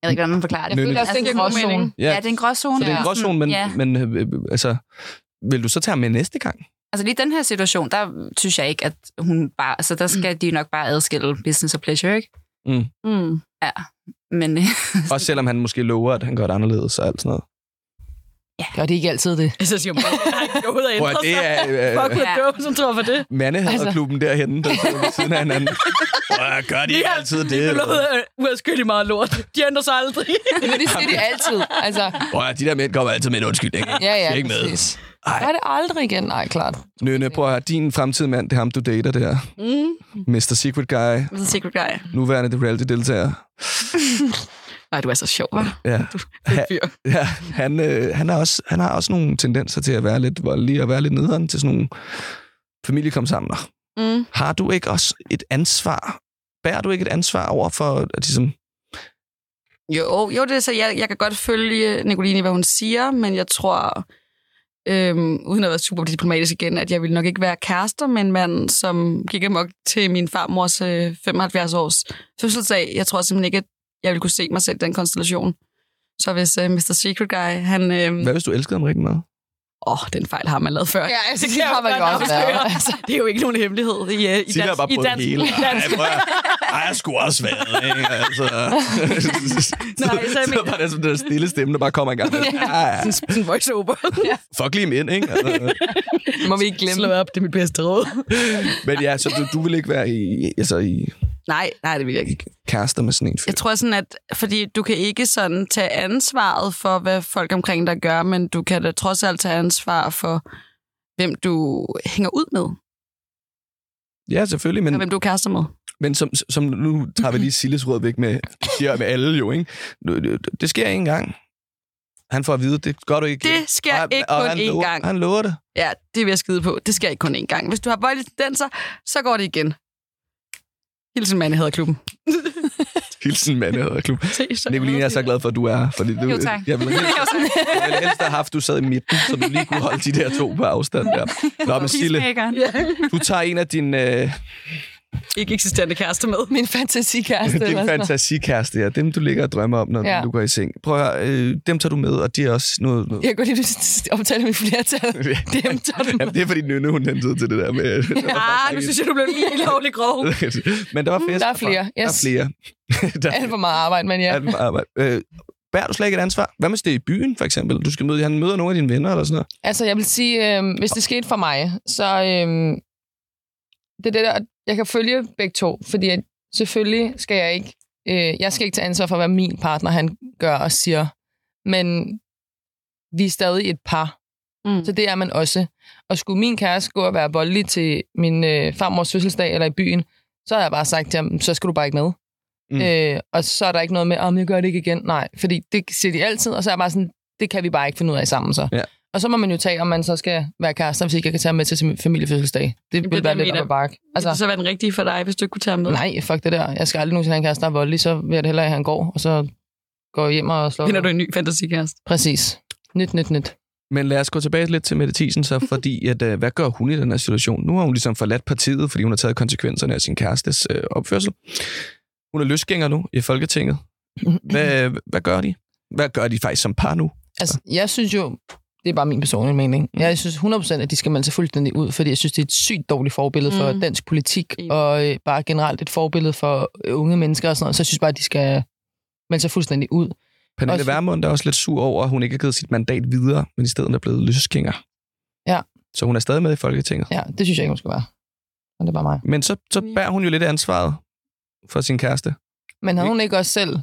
Jeg ved ikke, hvordan man forklarer det. Jeg føler også, det er en gråzone. mening. Ja, det er en gråzone. Så det er en Ja. gråzone, men, Ja. men øh, altså, vil du så tage med næste gang? Altså lige den her situation, der synes jeg ikke, at hun bare... Altså der skal de nok bare adskille business og pleasure, ikke? Mm. Men øh, Også selvom han måske lover, at han gør det anderledes og alt sådan noget. Gør det ikke altid det? [LAUGHS] Så siger man, er Prøv, at, det er Fuck, øh, hvor dum, som tror for det. mandehaderklubben derhenne, der sidder ved siden af hinanden. Prøv, at, gør de ikke altid det? Det er noget uafskyldigt meget lort. De ændrer sig aldrig. [LAUGHS] Men det siger de altid. Altså, Prøv, at, de der mænd kommer altid med en undskyldning. ikke? ja, De ja, er ikke med. præcis. Ej. Gør det aldrig igen? Nej, klart. Nønne, prøv at høre, din fremtidige mand, det er ham, du dater der. Mm. Mr. Secret Guy, The secret guy. nuværende The Reality-deltager. [LAUGHS] Ej, du er så sjov, hva'? Ja, Fed fyr. ja han, øh, han, er også, han har også nogle tendenser til at være lidt voldelig og være lidt nederen til sådan nogle familiekomsamler. Mm. Har du ikke også et ansvar? Bærer du ikke et ansvar over for, at ligesom, Jo, jo, det er så, jeg, jeg kan godt følge Nicoline, hvad hun siger, men jeg tror, øhm, uden at være super diplomatisk igen, at jeg ville nok ikke være kærester med en mand, som gik amok til min farmors øh, 75 års fødselsdag. Jeg tror simpelthen ikke, at jeg ville kunne se mig selv i den konstellation. Så hvis øh, Mr. Secret Guy, han... Øh, hvad hvis du elskede ham rigtig meget? Åh, oh, den fejl har man lavet før. Ja, altså, Det det har man jeg godt været. Altså. Det er jo ikke nogen hemmelighed i, uh, i Sig dans. bare i på dans, det hele. i dans. Ej, jeg skulle også være, ikke? Altså. [LAUGHS] Nej, så jeg så var det sådan den stille stemme, der bare kommer i gang. Ja. Sådan en voice-over. Fuck lige ind, ikke? Altså. Må vi ikke glemme. Slå op, det er mit bedste råd. Men ja, så du, du vil ikke være i, altså i Nej, nej, det vil jeg ikke. kærester med sådan en fyr? Jeg tror sådan, at fordi du kan ikke sådan tage ansvaret for, hvad folk omkring dig gør, men du kan da trods alt tage ansvar for, hvem du hænger ud med, Ja, selvfølgelig, men, og hvem du er kærester med. men som, som nu tager vi lige Silles råd væk med, siger med alle jo, ikke? Det, sker en gang. Han får at vide, det gør du ikke. Det sker Og- ikke og kun han én lover, gang. Han lover det. Ja, det vil jeg skide på. Det sker ikke kun én gang. Hvis du har voldelige tendenser, så går det igen. Hilsen mand i klubben. [LAUGHS] Hilsen mandehederklub. Nicoline, jeg er så glad for, at du er her. Fordi du, [LAUGHS] Jo, tak. Jeg ville helst, jeg ville helst have haft, at du sad i midten, så du lige kunne holde de der to på afstand der. [LAUGHS] Nå, men Sille, du tager en af dine, øh, Ikke eksisterende kæreste med. Min fantasikæreste. eller din fantasikæreste, ja, dem du ligger og drømmer om, når Ja. ja. du går i seng. Prøv at høre, øh, dem tager du med, og de er også noget... noget. Jeg går lige optale med flertal. [LAUGHS] Dem tager du Jamen, det er fordi Nynne, hun hentede til det der med... Ah, [LAUGHS] nu synes jeg, du blev lige lovlig grov. [LAUGHS] men der var fest. Der er flere, yes. Der er flere. der alt for meget arbejde, men ja. alt for arbejde. Øh, bærer du slet ikke et ansvar? Hvad med det i byen, for eksempel? Du skal møde, han møder nogle af dine venner eller sådan noget. Altså, jeg vil sige, øh, hvis det skete for mig, så øh, det er det der, jeg kan følge begge to, fordi at selvfølgelig skal jeg ikke, øh, jeg skal ikke tage ansvar for, hvad min partner han gør og siger, men vi er stadig et par, Mm. så det er man også. Og skulle min kæreste gå og være voldelig til min øh, farmors fødselsdag eller i byen, så har jeg bare sagt til ham, så skal du bare ikke med. Mm. Øh, og så er der ikke noget med, om jeg gør det ikke igen. Nej, fordi det siger de altid, og så er jeg bare sådan, det kan vi bare ikke finde ud af sammen så. Ja. Og så må man jo tage, om man så skal være kærester, hvis ikke jeg kan tage ham med til sin familiefødselsdag. Det det, vil være jeg lidt op ad bakke. Altså, Altså, så være den rigtige for dig, hvis du ikke kunne tage ham med. nej, fuck det der. Jeg skal aldrig nogensinde have en kæreste, der er voldelig, så vil jeg det hellere, at han går, og så går jeg hjem og slår. Finder du en ny fantasikæreste? Præcis. Nyt, nyt, nyt. Men lad os gå tilbage lidt til Mette Thiesen, så, [LAUGHS] fordi at, øh, hvad gør hun i den her situation? Nu har hun ligesom forladt partiet, fordi hun har taget konsekvenserne af sin kærestes øh, opførsel. Hun er løsgænger nu i Folketinget. [LAUGHS] Hvad, hvad gør de? Hvad gør de faktisk som par nu? Altså, jeg synes jo, det er bare min personlige mening. Jeg synes 100% at de skal melde sig fuldstændig ud, fordi jeg synes, det er et sygt dårligt forbillede for Mm. dansk politik, og øh, bare generelt et forbillede for øh, unge mennesker og sådan noget. Så jeg synes bare, at de skal melde sig fuldstændig ud. Pernille Også- Vermund er også lidt sur over, at hun ikke har givet sit mandat videre, men i stedet er blevet løsgænger. Ja. Så hun er stadig med i Folketinget. Ja, det synes jeg ikke, hun skal være. Men det er bare mig. Men så, så bærer hun jo lidt af ansvaret for sin kæreste. Men havde hun ikke også selv...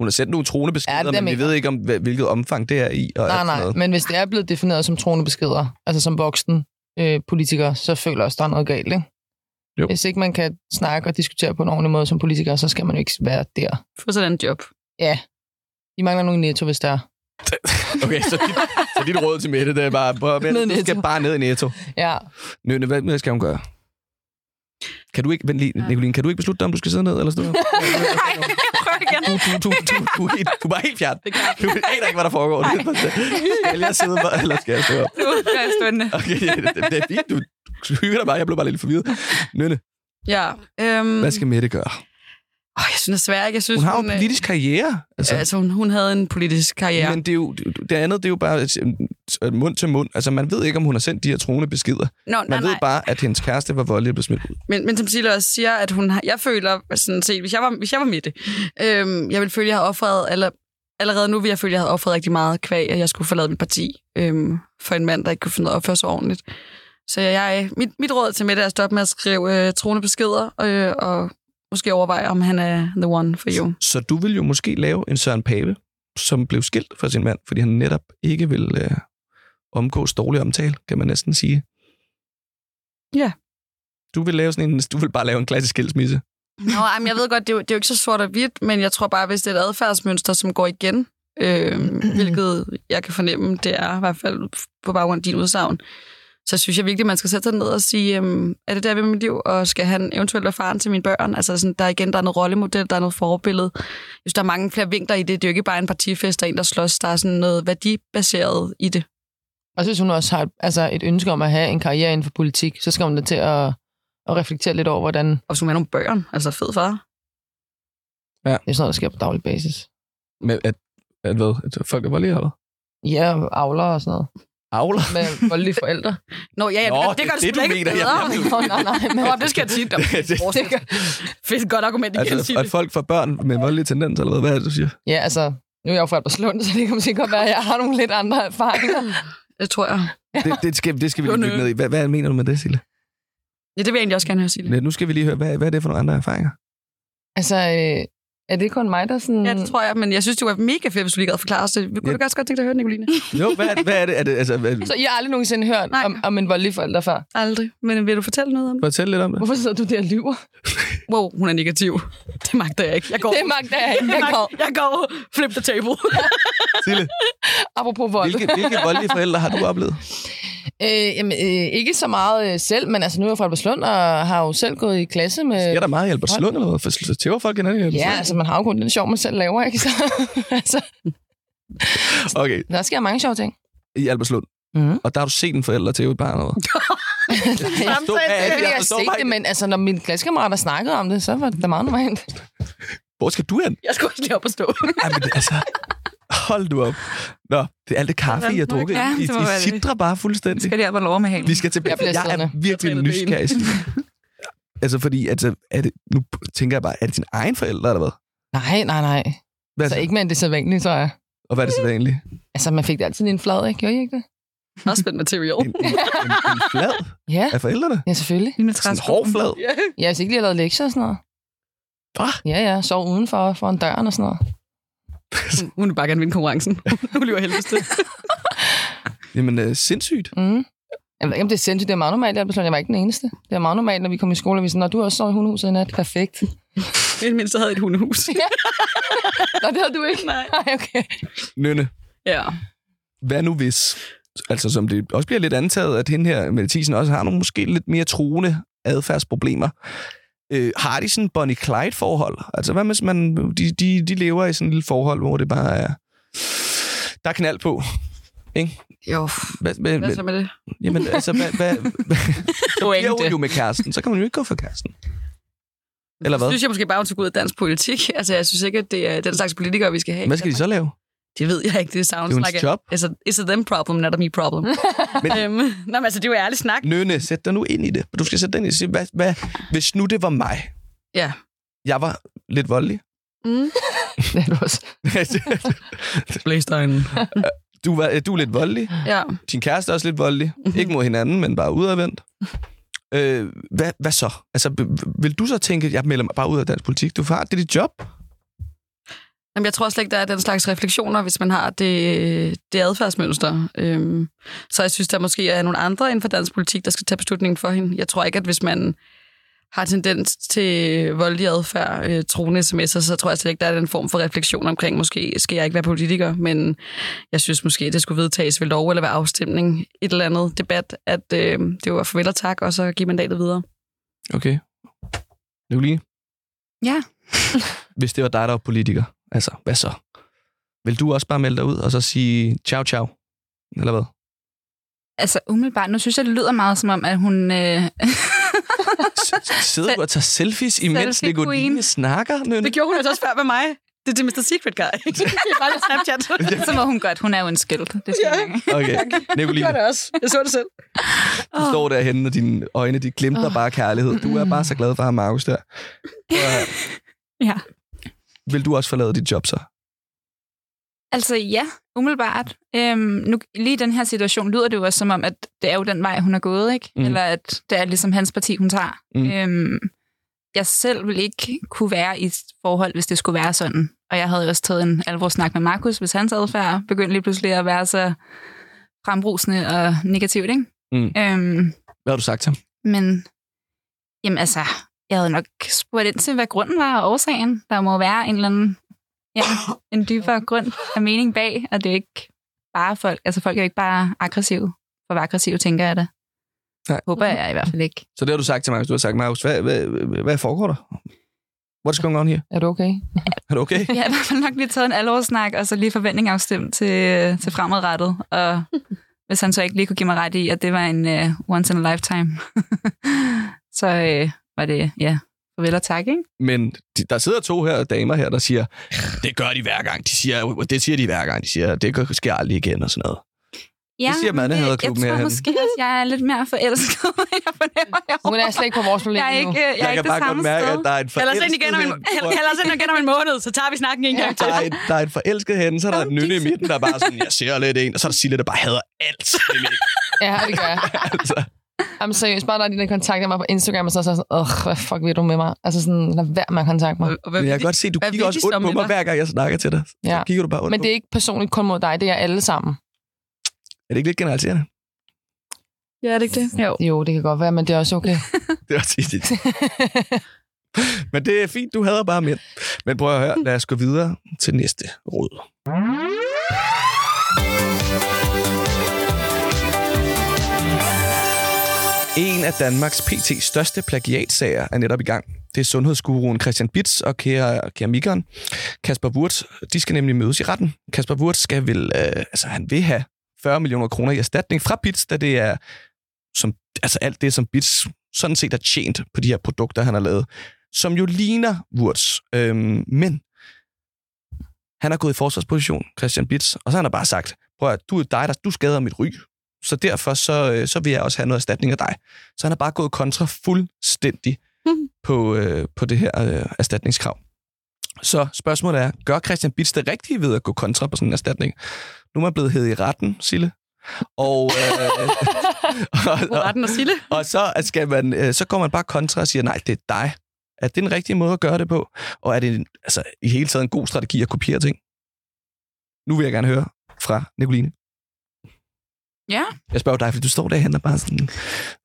Hun har sendt nogle troende beskeder, Ja, men vi ved ikke, om hvilket omfang det er i. Og alt Nej, nej, noget. men hvis det er blevet defineret som troende beskeder, altså som voksen øh, politiker, så føler jeg også, der er noget galt, ikke? Jo. Hvis ikke man kan snakke og diskutere på en ordentlig måde som politiker, så skal man jo ikke være der. Få sådan en job. Ja, I mangler nogen netto, hvis der er. [LAUGHS] Okay, så dit, så dit råd til Mette, det er bare, prøv, at skal bare ned i netto. Ja, Nønne, hvad skal hun gøre? Kan du ikke, vent lige, Nicoline, kan du ikke beslutte dig, om du skal sidde ned eller sådan noget? [LAUGHS] Prøv igen. Du, du, du, du, du, helt, du er bare helt fjern. Du aner ikke, hvad der foregår. [LAUGHS] Skal jeg sidde bare, eller skal jeg stå op? Nu er jeg stående. Okay, det, det, det er fint. Du, du hygger dig bare. Jeg blev bare lidt forvirret. Nønne, Ja. Øhm, hvad skal Mette gøre? Åh, jeg synes desværre ikke. Jeg synes, Hun har jo en øh, politisk karriere. Altså, Altså, hun, hun havde en politisk karriere. Men det, er jo, det, det andet, det er jo bare mund til mund. Altså, man ved ikke, om hun har sendt de her troende beskeder. Nå, Man nej, ved nej. bare, at hendes kæreste var voldelig og blev smidt ud. Men, men som Silla også siger, at hun har, jeg føler sådan set, hvis jeg var, hvis jeg var med det, øhm, jeg vil føle, at jeg har offret, eller allerede nu vil jeg føle, at jeg havde offret rigtig meget kvæg, at jeg skulle forlade mit parti øhm, for en mand, der ikke kunne finde ud af at opføre sig ordentligt. Så jeg, mit, mit råd til Mette er at stoppe med at skrive øh, troende beskeder, øh, og måske overveje, om han er the one for you. Så du vil jo måske lave en Søren Pape, som blev skilt fra sin mand, fordi han netop ikke vil øh, omgås dårlig omtale, kan man næsten sige. Ja. Du vil, lave sådan en, du vil bare lave en klassisk skilsmisse. Nå, ej, men jeg ved godt, det er, jo, det er jo ikke så sort og hvidt, men jeg tror bare, hvis det er et adfærdsmønster, som går igen, øh, hvilket jeg kan fornemme, det er i hvert fald på baggrund af din udsagn, så synes jeg virkelig, man skal sætte sig ned og sige, øhm, er det der ved mit liv, og skal han eventuelt være faren til mine børn? Altså sådan, der er igen, der er noget rollemodel, der er noget forbillede. Jeg synes, der er mange flere vinkler i det. Det er jo ikke bare en partifest, der er en, der slås. Der er sådan noget værdibaseret i det. og så hvis hun også har altså et ønske om at have en karriere inden for politik, så skal hun da til at, at reflektere lidt over, hvordan det Og så med nogle børn, altså fed far. er sådan noget, der sker på daglig basis. Med at, at hvad? At folk er voldelige, eller? Ja, avler og sådan noget. Avler? Med voldelige forældre. Nå, ja, ja, Nå, det, det det, er gør det, det, sgu du mener. Jeg- bedre. jeg- Nå, nej, nej, men... Nå, det skal jeg sige. [LAUGHS] Det- det- Det. Fedt, godt argument igen, Altså, Sille. at folk får børn med voldelige tendenser, eller hvad, hvad er det, du siger? Ja, altså, nu er jeg jo fra Albertslund, så det kan måske godt være, at jeg har nogle lidt andre erfaringer. [LAUGHS] Det tror jeg. Det, det, skal, det skal vi lige dykke ned i. Hvad, hvad mener du med det, Sille? Ja, det vil jeg egentlig også gerne høre, Sille. Nu skal vi lige høre, hvad, hvad er det for nogle andre erfaringer? Altså, øh, er det kun mig, der sådan... Ja, det tror jeg, men jeg synes, det var mega fedt, hvis du lige gad forklare os det. Vi kunne Ja. ja. godt tænke dig at høre, Nicoline. Jo, hvad, er- hvad er det? Er det altså, hvad, Så I har aldrig nogensinde hørt Nej. om, om en voldelig forælder før? Aldrig. Men vil du fortælle noget om det? fortæl lidt om det. Hvorfor sidder du der og lyver? Wow, hun er negativ. Det magter jeg ikke. Jeg går. Det magter jeg ikke. Jeg går. Jeg går. Flip the table. Sille, Apropos vold. hvilke, hvilke voldelige forældre har du oplevet? Øh, jamen, øh, ikke så meget øh, selv, men altså nu er jeg fra Albertslund, og har jo selv gået i klasse med... Sker der meget i Albertslund eller hvad? For så tæver folk hinanden i Albertslund? Ja, altså man har jo kun den sjov, man selv laver, ikke [LAUGHS] så? altså, Okay, der sker mange sjove ting. i Albertslund. Mhm. Og der har du set en forælder til et barn eller hvad? [LAUGHS] Nej, forstår- det ja, er ikke, jeg jeg set det, men altså, når mine klassekammerater snakkede om det, så var det da meget normalt. Hvor skal du hen? Jeg skulle også lige op og stå. Ej, men det- altså, hold du op. Nå, det er alt det kaffe, I har drukket. Ja, I, I sidder bare fuldstændig. Skal det og lov med Vi skal tilbage. Jeg Jeg er virkelig Jeg nysgerrig. [LAUGHS] altså, fordi, altså, er det, nu tænker jeg bare, er det din egen forældre, eller hvad? Nej, nej, nej. hvad Så ikke end det så vanligt, tror jeg. Og hvad er det så vanligt? Altså, man fik det altid i en flad, ikke? Gjorde I ikke det? Husband material. En, en, en, en flad Ja, af forældrene? ja selvfølgelig. Sådan en hård flad? Ja. Ja, hvis ikke lige har lavet lektier og sådan noget. Hvad? Ja, ja, sov udenfor foran døren og sådan noget. Hun- Hun vil bare gerne vinde konkurrencen. [LAUGHS] Hun lever helvedes til. [LAUGHS] Jamen, øh, sindssygt. Mm. Jeg ved ikke, om det er sindssygt. Det er meget normalt, jeg jeg var ikke den eneste. Det er meget normalt, når vi kom i skole, og vi sådan, når du også sov i hundehuset i nat. Perfekt. [LAUGHS] I det mindste havde et hundehus. Nå, det havde du ikke. Nej. Nej, okay. Nynne, Ja. hvad nu hvis, altså som det også bliver lidt antaget, at hende her, Mette Thiesen, også har nogle måske lidt mere truende adfærdsproblemer. Øh, har de sådan en Bonnie Clyde-forhold? Altså hvad hvis man, de, de, de lever i sådan et lille forhold, hvor det bare er, der er knald på. Jo, Hvad, hvad, hvad så med det? jamen, altså, hvad, hvad, [LAUGHS] hvad, så bliver hun jo med kæresten, så kan man jo ikke gå for kæresten. Eller hvad? synes jeg måske bare, hun tog ud af dansk politik. [LAUGHS] Altså, jeg synes ikke, at det er den slags politikere, vi skal have. Hvad skal de så lave? Det ved jeg ikke. Det sounds Det er like job. a, it's, a, it's a them problem, not a me problem. [LAUGHS] Men- øhm, nej, men altså, det er jo ærligt snak. Nønne, sæt dig nu ind i det. Du skal sætte dig ind i det. Hvad, hvad, hvis nu det var mig, Ja. jeg var lidt voldelig. Mm. [LAUGHS] [LAUGHS] Det er du også. Blæstein. du, var, du er lidt voldelig. Ja. Din kæreste er også lidt voldelig. Ikke mod hinanden, men bare udadvendt. Øh, hvad, hvad så? Altså, vil du så tænke, at jeg melder mig bare ud af dansk politik? Du har det er dit job. Jamen, jeg tror slet ikke, der er den slags refleksioner, hvis man har det, det adfærdsmønster. Øhm, så jeg synes, der måske er nogle andre inden for dansk politik, der skal tage beslutningen for hende. Jeg tror ikke, at hvis man har tendens til voldelig adfærd, øh, troende sms'er, så tror jeg slet ikke, der er den form for refleksion omkring, måske skal jeg ikke være politiker, men jeg synes måske, det skulle vedtages ved lov eller ved afstemning, et eller andet debat, at øh, det var farvel og tak, og så give mandatet videre. Okay. Nicoline, Ja. hvis det var dig, der var politiker, altså, hvad så? Vil du også bare melde dig ud og så sige ciao, ciao? Eller hvad? Altså umiddelbart, nu synes jeg, det lyder meget som om, at hun... Øh, [LAUGHS] Sidder du og tager selfies, imens Selfie Nicoline queen. snakker? Nynne? Det gjorde hun altså også før med mig. Det er det Mr. Secret Guy. [LAUGHS] det er bare lidt Snapchat. så må hun godt. Hun er jo en skilt. Det skal Ja. jeg [LAUGHS] ikke. Okay, Jeg Nicoline, gjorde det også. Jeg så det selv. du står derhenne, og dine øjne, de glimter bare kærlighed. Du er bare så glad for ham, Markus, der. Ja. Vil du også forlade dit job så? Altså ja, umiddelbart. Øhm, nu, lige i den her situation lyder det jo også som om, at det er jo den vej, hun er gået, ikke? Mm. Eller at det er ligesom hans parti, hun tager. Mm. Øhm, jeg selv vil ikke kunne være i et forhold, hvis det skulle være sådan. Og jeg havde jo også taget en alvorsnak med Markus, hvis hans adfærd begyndte lige pludselig at være så frembrusende og negativt, ikke? Mm. Øhm, Hvad har du sagt til ham? men, jamen altså, jeg havde nok spurgt ind til, hvad grunden var og årsagen. Der må være en eller anden, ja, en dybere [LAUGHS] grund og mening bag, og det er ikke bare folk, altså folk er jo ikke bare aggressive, for at være aggressive, tænker jeg det. Nej. Håber jeg i hvert fald ikke. Så det har du sagt til Markus. Du har sagt, Markus, hvad, hvad, hvad, hvad foregår der? What's going on here? Er du okay? Er du okay? [LAUGHS] Jeg har i hvert fald nok lige taget en alvorssnak, og så lige forventning afstemt til, til fremadrettet. Og hvis han så ikke lige kunne give mig ret i, at det var en uh, once in a lifetime, [LAUGHS] så uh, var det, ja, farvel og tak, ikke? Men de, der sidder to her damer her, der siger, det gør de hver gang. De siger, det siger de hver gang. De siger, det sker aldrig igen og sådan noget. Ja, siger men Mandehaderklubben Jeg tror herhenne. måske, at jeg er lidt mere forelsket, [LAUGHS] end jeg fornemmer. Jeg, Hun er slet ikke på vores problem jeg er nu. ikke, jeg, Jeg, er kan ikke bare det godt mærke, sted. at der er en Ellers ind igen om en, forelsket [LAUGHS] ellers ind igen om en måned, så tager vi snakken en gang der, til. er et, der er et forelsket hende, så er der en nynne i midten, der er bare sådan, jeg ser lidt en, og så er der Sille, der bare hader alt. Det. Ja, det gør jeg. [LAUGHS] altså, Jamen seriøst, bare når de der kontakter mig på Instagram, og så er jeg sådan, åh, hvad fuck vil du med mig? Altså sådan, lad være med at kontakte mig. Og men jeg kan godt se, du kigger også ondt på mig, hver gang jeg snakker til dig. Så Ja. kigger du bare ondt Men det er ikke personligt kun mod dig, det er alle sammen. Er det ikke lidt generaliserende? Ja, er det ikke det? Jo. Jo, det kan godt være, men det er også okay. [LAUGHS] Det er også tit. Men det er fint, du hader bare mænd. Men prøv at høre, lad os gå videre til næste råd. Af Danmarks PT største plagiatsager er netop i gang. Det er sundhedsguruen Christian Bits og keramikeren Kasper Wurt, de skal nemlig mødes i retten. Kasper Wurt skal vel, øh, altså han vil have 40 millioner kroner i erstatning fra Bits, da det er som, altså alt det, som Bits sådan set har tjent på de her produkter, han har lavet, som jo ligner Wurts. Øhm, men han har gået i forsvarsposition, Christian Bits, og så har han bare sagt, prøv at du er dig, der du skader mit ry. Så derfor så, øh, så vil jeg også have noget erstatning af dig. Så han har bare gået kontra fuldstændig Mhm. på, øh, på det her øh, erstatningskrav. Så spørgsmålet er, gør Christian Bits det rigtige ved at gå kontra på sådan en erstatning? Nu er man blevet hævet i retten, Sille. Og, øh, [LAUGHS] og, og, Retten og Sille. og så, skal man, øh, så går man bare kontra og siger, nej, det er dig. Er det den rigtige måde at gøre det på? Og er det en- altså, i hele taget en god strategi at kopiere ting? Nu vil jeg gerne høre fra Nicoline. Ja. Jeg spørger dig, fordi du står derhen og bare sådan,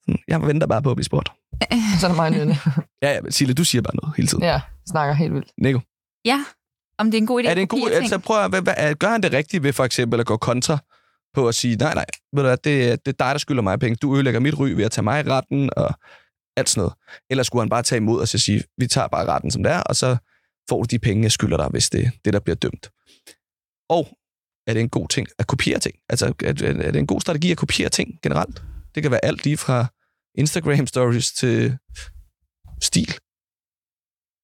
sådan jeg venter bare på at blive spurgt. [LAUGHS] Så er der meget nytte. [LAUGHS] Ja, ja, Sille, du siger bare noget hele tiden. Ja, snakker helt vildt. Nico, Ja, om det er en god idé. er det en god... ting. Altså, prøv at, hvad, hvad, gør han det rigtige ved for eksempel at gå kontra på at sige, nej, nej, ved du hvad, det, det er dig, der skylder mig penge. Du ødelægger mit ry ved at tage mig i retten og alt sådan noget. Eller skulle han bare tage imod og så sige, vi tager bare retten som det er, og så får du de penge, jeg skylder dig, hvis det er det, der bliver dømt. Og er det en god ting at kopiere ting? Altså, er, er det en god strategi at kopiere ting generelt? Det kan være alt lige fra Instagram stories til stil.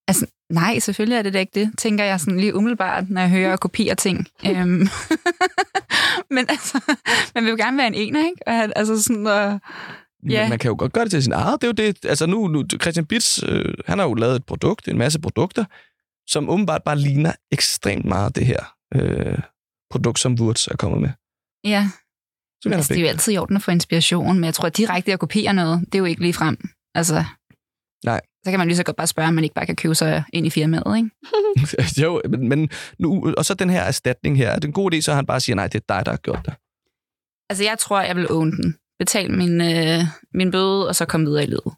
Altså, nej, selvfølgelig er det da ikke det, tænker jeg sådan lige umiddelbart, når jeg hører og kopierer ting. Øhm. [LAUGHS] Men altså, man vil jo gerne være en ener, ikke? Og, altså sådan, og, Ja. Men man kan jo godt gøre det til sin eget. Det er jo det, altså nu, nu Christian Bits, øh, han har jo lavet et produkt, en masse produkter, som åbenbart bare ligner ekstremt meget det her øh, produkt, som Wurz er kommet med. ja, Så altså, det er jo altid i orden at få inspiration, men jeg tror, at direkte at kopiere noget, det er jo ikke lige frem. Altså, Nej. Så kan man lige så godt bare spørge, om man ikke bare kan købe sig ind i firmaet, ikke? [LAUGHS] jo, men, men nu, og så den her erstatning her, er det en god idé, så han bare siger, nej, det er dig, der har gjort det. Altså, jeg tror, jeg vil own den. Betal min, øh, min bøde, og så komme videre i livet.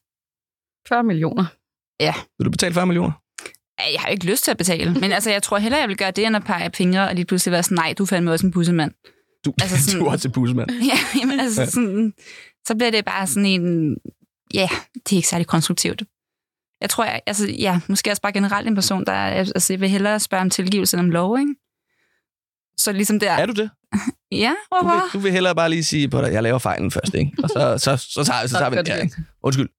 40 millioner. Vil du betale 40 millioner? Ja, Jeg har ikke lyst til at betale, men altså, jeg tror hellere, jeg vil gøre det, end at pege fingre og lige pludselig være sådan, nej, du er fandme også en pussemand. Du, Altså sådan- [LAUGHS] du er også et pussemand. [LAUGHS] Ja, jamen, altså, Ja. sådan, så bliver det bare sådan en... Ja, det er ikke særlig konstruktivt. Jeg tror, jeg, altså, ja, måske også bare generelt en person, der altså, jeg vil hellere spørge om tilgivelse end om lov, ikke? Så ligesom der... Er du det? [LAUGHS] Ja, Du vil, hvorfor? du vil hellere bare lige sige på dig, jeg laver fejlen først, ikke? Og så, så, så, tager, så tager vi den her, ikke? Undskyld.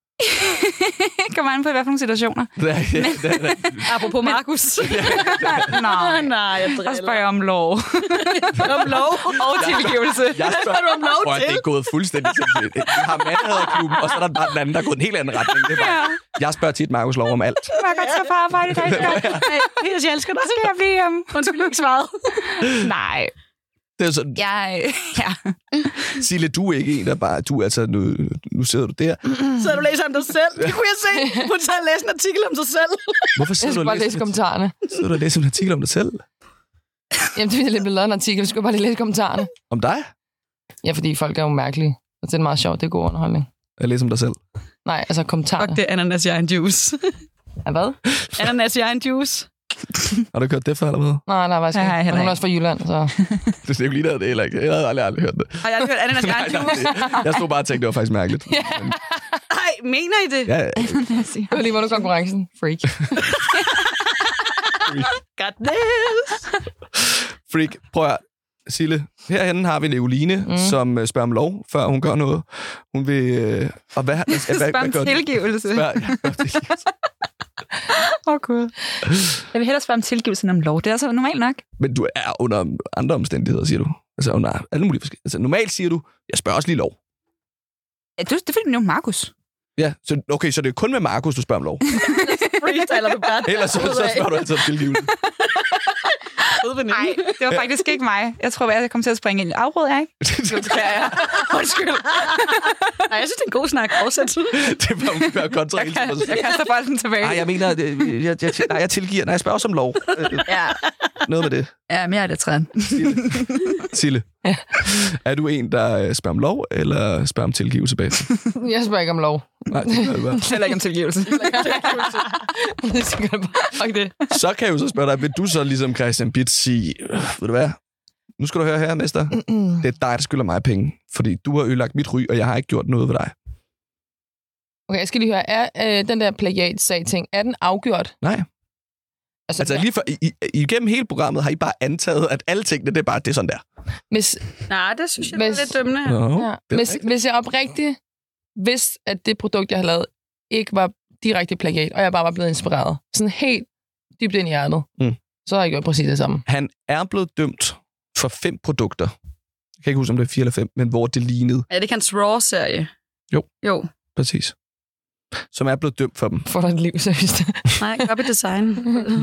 [LAUGHS] Kommer an på, i hvad for nogle situationer. Det er, ja, det er, Apropos Markus. Nej, Nej, jeg og driller. spørger om lov. [LAUGHS] om lov. og [LAUGHS] tilgivelse. jeg spørger, du om lov Prøv, til? det er gået fuldstændig sindssygt. Vi har mandhaderklubben, og så er der bare den anden, der er gået en helt anden retning. Det er bare, Ja, jeg spørger tit Markus Lov om alt. godt tage på arbejde i dag? Skal jeg elsker dig. jeg blive um... Undskyld, ikke svaret. Nej, Det er sådan, jeg... [LAUGHS] Ja. Sille, du er ikke en, der bare... Du, altså, nu, nu sidder du der. Så du læser om dig selv. Det kunne jeg se. Hun tager og læse en artikel om sig selv. Hvorfor Jeg sidder du og bare læse kommentarerne. sidder du og læser en artikel om dig selv? Jamen, det er lidt blevet lavet en artikel. Jeg skal bare lige læse kommentarerne. Om dig? Ja, fordi folk er jo mærkelige. Og det er meget sjovt. Det er god underholdning. Jeg læser om dig selv. Nej, altså kommentarerne. Fuck, det er ananas i egen juice. Ja, hvad? ananas i egen juice. Har du kørt det før, eller hvad? Nej, nej, faktisk Det ikke. Men heller hun ikke. er også fra Jylland, så... [LAUGHS] Det er jo lige der, det heller ikke. Jeg havde aldrig, aldrig hørt det. Har jeg aldrig hørt ananas [LAUGHS] i Nej, egen nej, juice? det- jeg stod bare og tænkte, det var faktisk mærkeligt. Men, Nej, mener I det? ja, [LAUGHS] Det var lige, hvor du konkurrencen. Freak. Godness. freak. Prøv at Sille, herhenne har vi Nicoline, mm. Som øh, spørger om lov, før hun gør noget. Hun vil... Øh, og hvad, hvad, hvad, Spørg hvad om gør du? tilgivelse. Spørg, ja, om. [LAUGHS] Åh, oh, Gud. Jeg vil hellere spørge om tilgivelse end om lov. Det er så normalt nok. Men du er under andre omstændigheder, siger du. Altså under alle mulige forskellige. Altså normalt siger du, jeg spørger også lige lov. Ja, det, det er fordi, du Markus. Ja, så, okay, så det er kun med Markus, du spørger om lov. [LAUGHS] Freestyler [LAUGHS] du bare. Ellers så, så spørger du altid om tilgivelse. Nej, det var faktisk ikke mig. Jeg tror, jeg kom til at springe ind. Afbrød jeg ikke? [LAUGHS] Det beklager jeg. [LAUGHS] Undskyld. Nej, jeg synes, det er en god snak. Fortsæt. [LAUGHS] det var bare kontra Jeg, kan, jeg kaster bolden tilbage. Nej, jeg mener, øh, jeg, jeg, nej, jeg tilgiver. Nej, jeg spørger også om lov. Ja, Noget med det. ja mere er det træn. Sille. Ja. [LAUGHS] Er du en, der øh, spørger om lov, eller spørger om tilgivelse bagefter? [LAUGHS] Jeg spørger ikke om lov. Nej, det gør det bare. [LAUGHS] Heller ikke om tilgivelse. Fuck det. Så kan jeg jo så spørge dig, vil du så ligesom Christian Bitz sige, øh, ved du hvad, nu skal du høre her, mester. Det er dig, der skylder mig penge, fordi du har ødelagt mit ry, og jeg har ikke gjort noget ved dig. Okay, jeg skal lige høre, er øh, den der plagiat-sag-ting, er den afgjort? Nej. Altså lige for, i, igennem hele programmet har I bare antaget, at alle tingene, det er bare, det er sådan der. hvis, Nej, det synes jeg, det er Hvis- lidt dømmende. Nå, ja, det er hvis, rigtigt. hvis jeg oprigtigt vidste, at det produkt, jeg har lavet, ikke var direkte plagiat, og jeg bare var blevet inspireret, sådan helt dybt ind i hjertet, Mm. så har jeg gjort præcis det samme. Han er blevet dømt for fem produkter. Jeg kan ikke huske, om det er fire eller fem, men hvor det lignede. Er det ikke hans Raw-serie? Jo. Jo. Præcis. Som er blevet dømt for dem. For dig et liv, seriøst. Nej, copy design.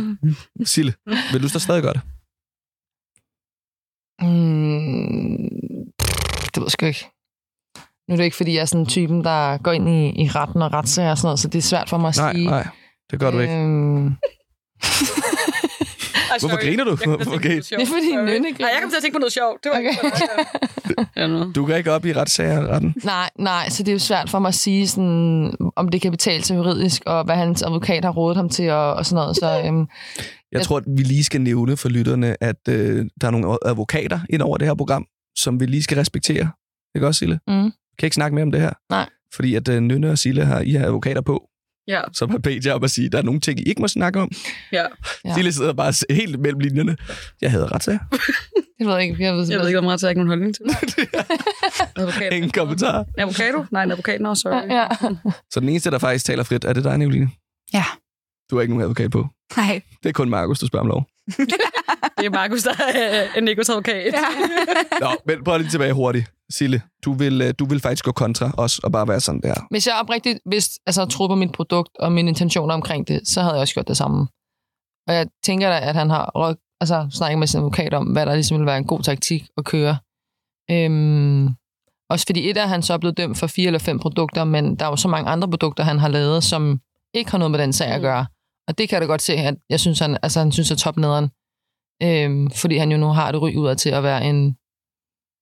[LAUGHS] Sille, vil du så stadig gøre det? Mm, det ved jeg sgu ikke. Nu er det ikke, fordi jeg er sådan typen, der går ind i, i retten og retssager og sådan noget, så det er svært for mig at Nej, sige. nej. Det gør du ikke. Øhm, [LAUGHS] Hvorfor griner du? Okay. det er fordi Nynne Nej, jeg kom til at tænke på noget sjovt. Det var Okay. ikke. Du går ikke op i retssager retten? nej, nej, så det er jo svært for mig at sige, sådan, om det kan betale sig juridisk, og hvad hans advokat har rådet ham til, og, og sådan noget. Så øhm, Jeg Jeg- tror, at vi lige skal nævne for lytterne, at øh, der er nogle advokater ind over det her program, som vi lige skal respektere. Ikke også, Sille? mm, Kan ikke snakke mere om det her? Nej. Fordi at øh, Nynne og Sille har, I har advokater på, Ja, som har bedt jer om at sige, at der er nogle ting, I ikke må snakke om. ja. Ja. Ja. Sille sidder bare helt mellem linjerne. Jeg havde det [LAUGHS] ved jeg ikke. Jeg ved, Jeg ved ikke, om ret har ikke nogen holdning til det. [LAUGHS] Advokat. Ingen kommentar. Avocado? Nej, en advokat, no, sorry. Ja, ja. Så den eneste, der faktisk taler frit, er det dig, Nicoline? Ja. Du har ikke nogen advokat på. Nej. Det er kun Markus, du spørger om lov. [LAUGHS] Det er Markus, der er en Nikos advokat. Ja. [LAUGHS] Nå, men prøv lige tilbage hurtigt. Sille, du vil, øh, du vil faktisk gå kontra os og bare være sådan der. Hvis jeg oprigtigt vidste, altså troede på mit produkt og mine intentioner omkring det, så havde jeg også gjort det samme. Og jeg tænker da, at han har ryk, altså, snakket med sin advokat om, hvad der ligesom vil være en god taktik at køre. Øhm, også fordi et af han så er blevet dømt for fire eller fem produkter, men der er jo så mange andre produkter, han har lavet, som ikke har noget med den sag at Mm. Og det kan jeg da godt se, at jeg synes, han, altså, han synes er topnederen. Øhm, fordi han jo nu har det ry ud af til at være en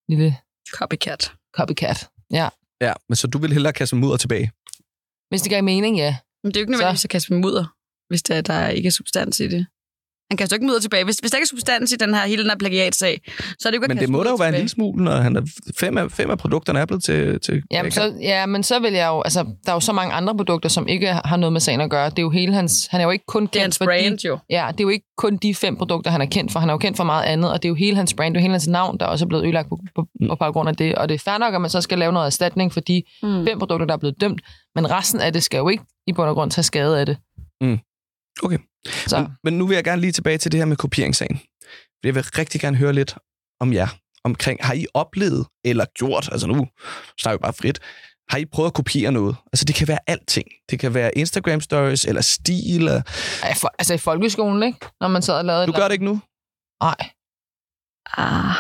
lille Copycat. copycat. Ja. Ja, men så du vil hellere kaste mudder tilbage. Hvis det giver mening, ja. Men det er jo ikke nødvendigvis at kaste mudder, hvis der, der ikke er substans i det. Han kaster jo ikke mudder tilbage. Hvis, hvis der ikke er substans i den her, hele den her plagiatsag, så er det jo ikke Men det må der jo være en lille smule, når han er fem af, fem af produkterne er blevet til... til Jamen så, ja, men så vil jeg jo, altså, der er jo så mange andre produkter, som ikke har noget med sagen at gøre. Det er jo hele hans, han er jo ikke kun kendt Det er hans for brand de, jo. ja, det er jo ikke kun de fem produkter, han er kendt for. Han er jo kendt for meget andet, og det er jo hele hans brand, det er jo hele hans navn, der også er blevet ødelagt på, på, Mm. på baggrund af det. Og det er fair nok, at man så skal lave noget erstatning for de Mm. fem produkter, der er blevet dømt, men resten af det skal jo ikke i bund og grund tage skade af det. Mm. Okay. Så Men, men nu vil jeg gerne lige tilbage til det her med kopieringssagen. Jeg vil rigtig gerne høre lidt om jer. Omkring, har I oplevet eller gjort, altså nu snakker vi bare frit, har I prøvet at kopiere noget? Altså det kan være alting. Det kan være Instagram stories eller stil. Eller... ej, for, altså i folkeskolen, ikke? Når man sad og lavede Du gør det ikke nu? Nej, Ah,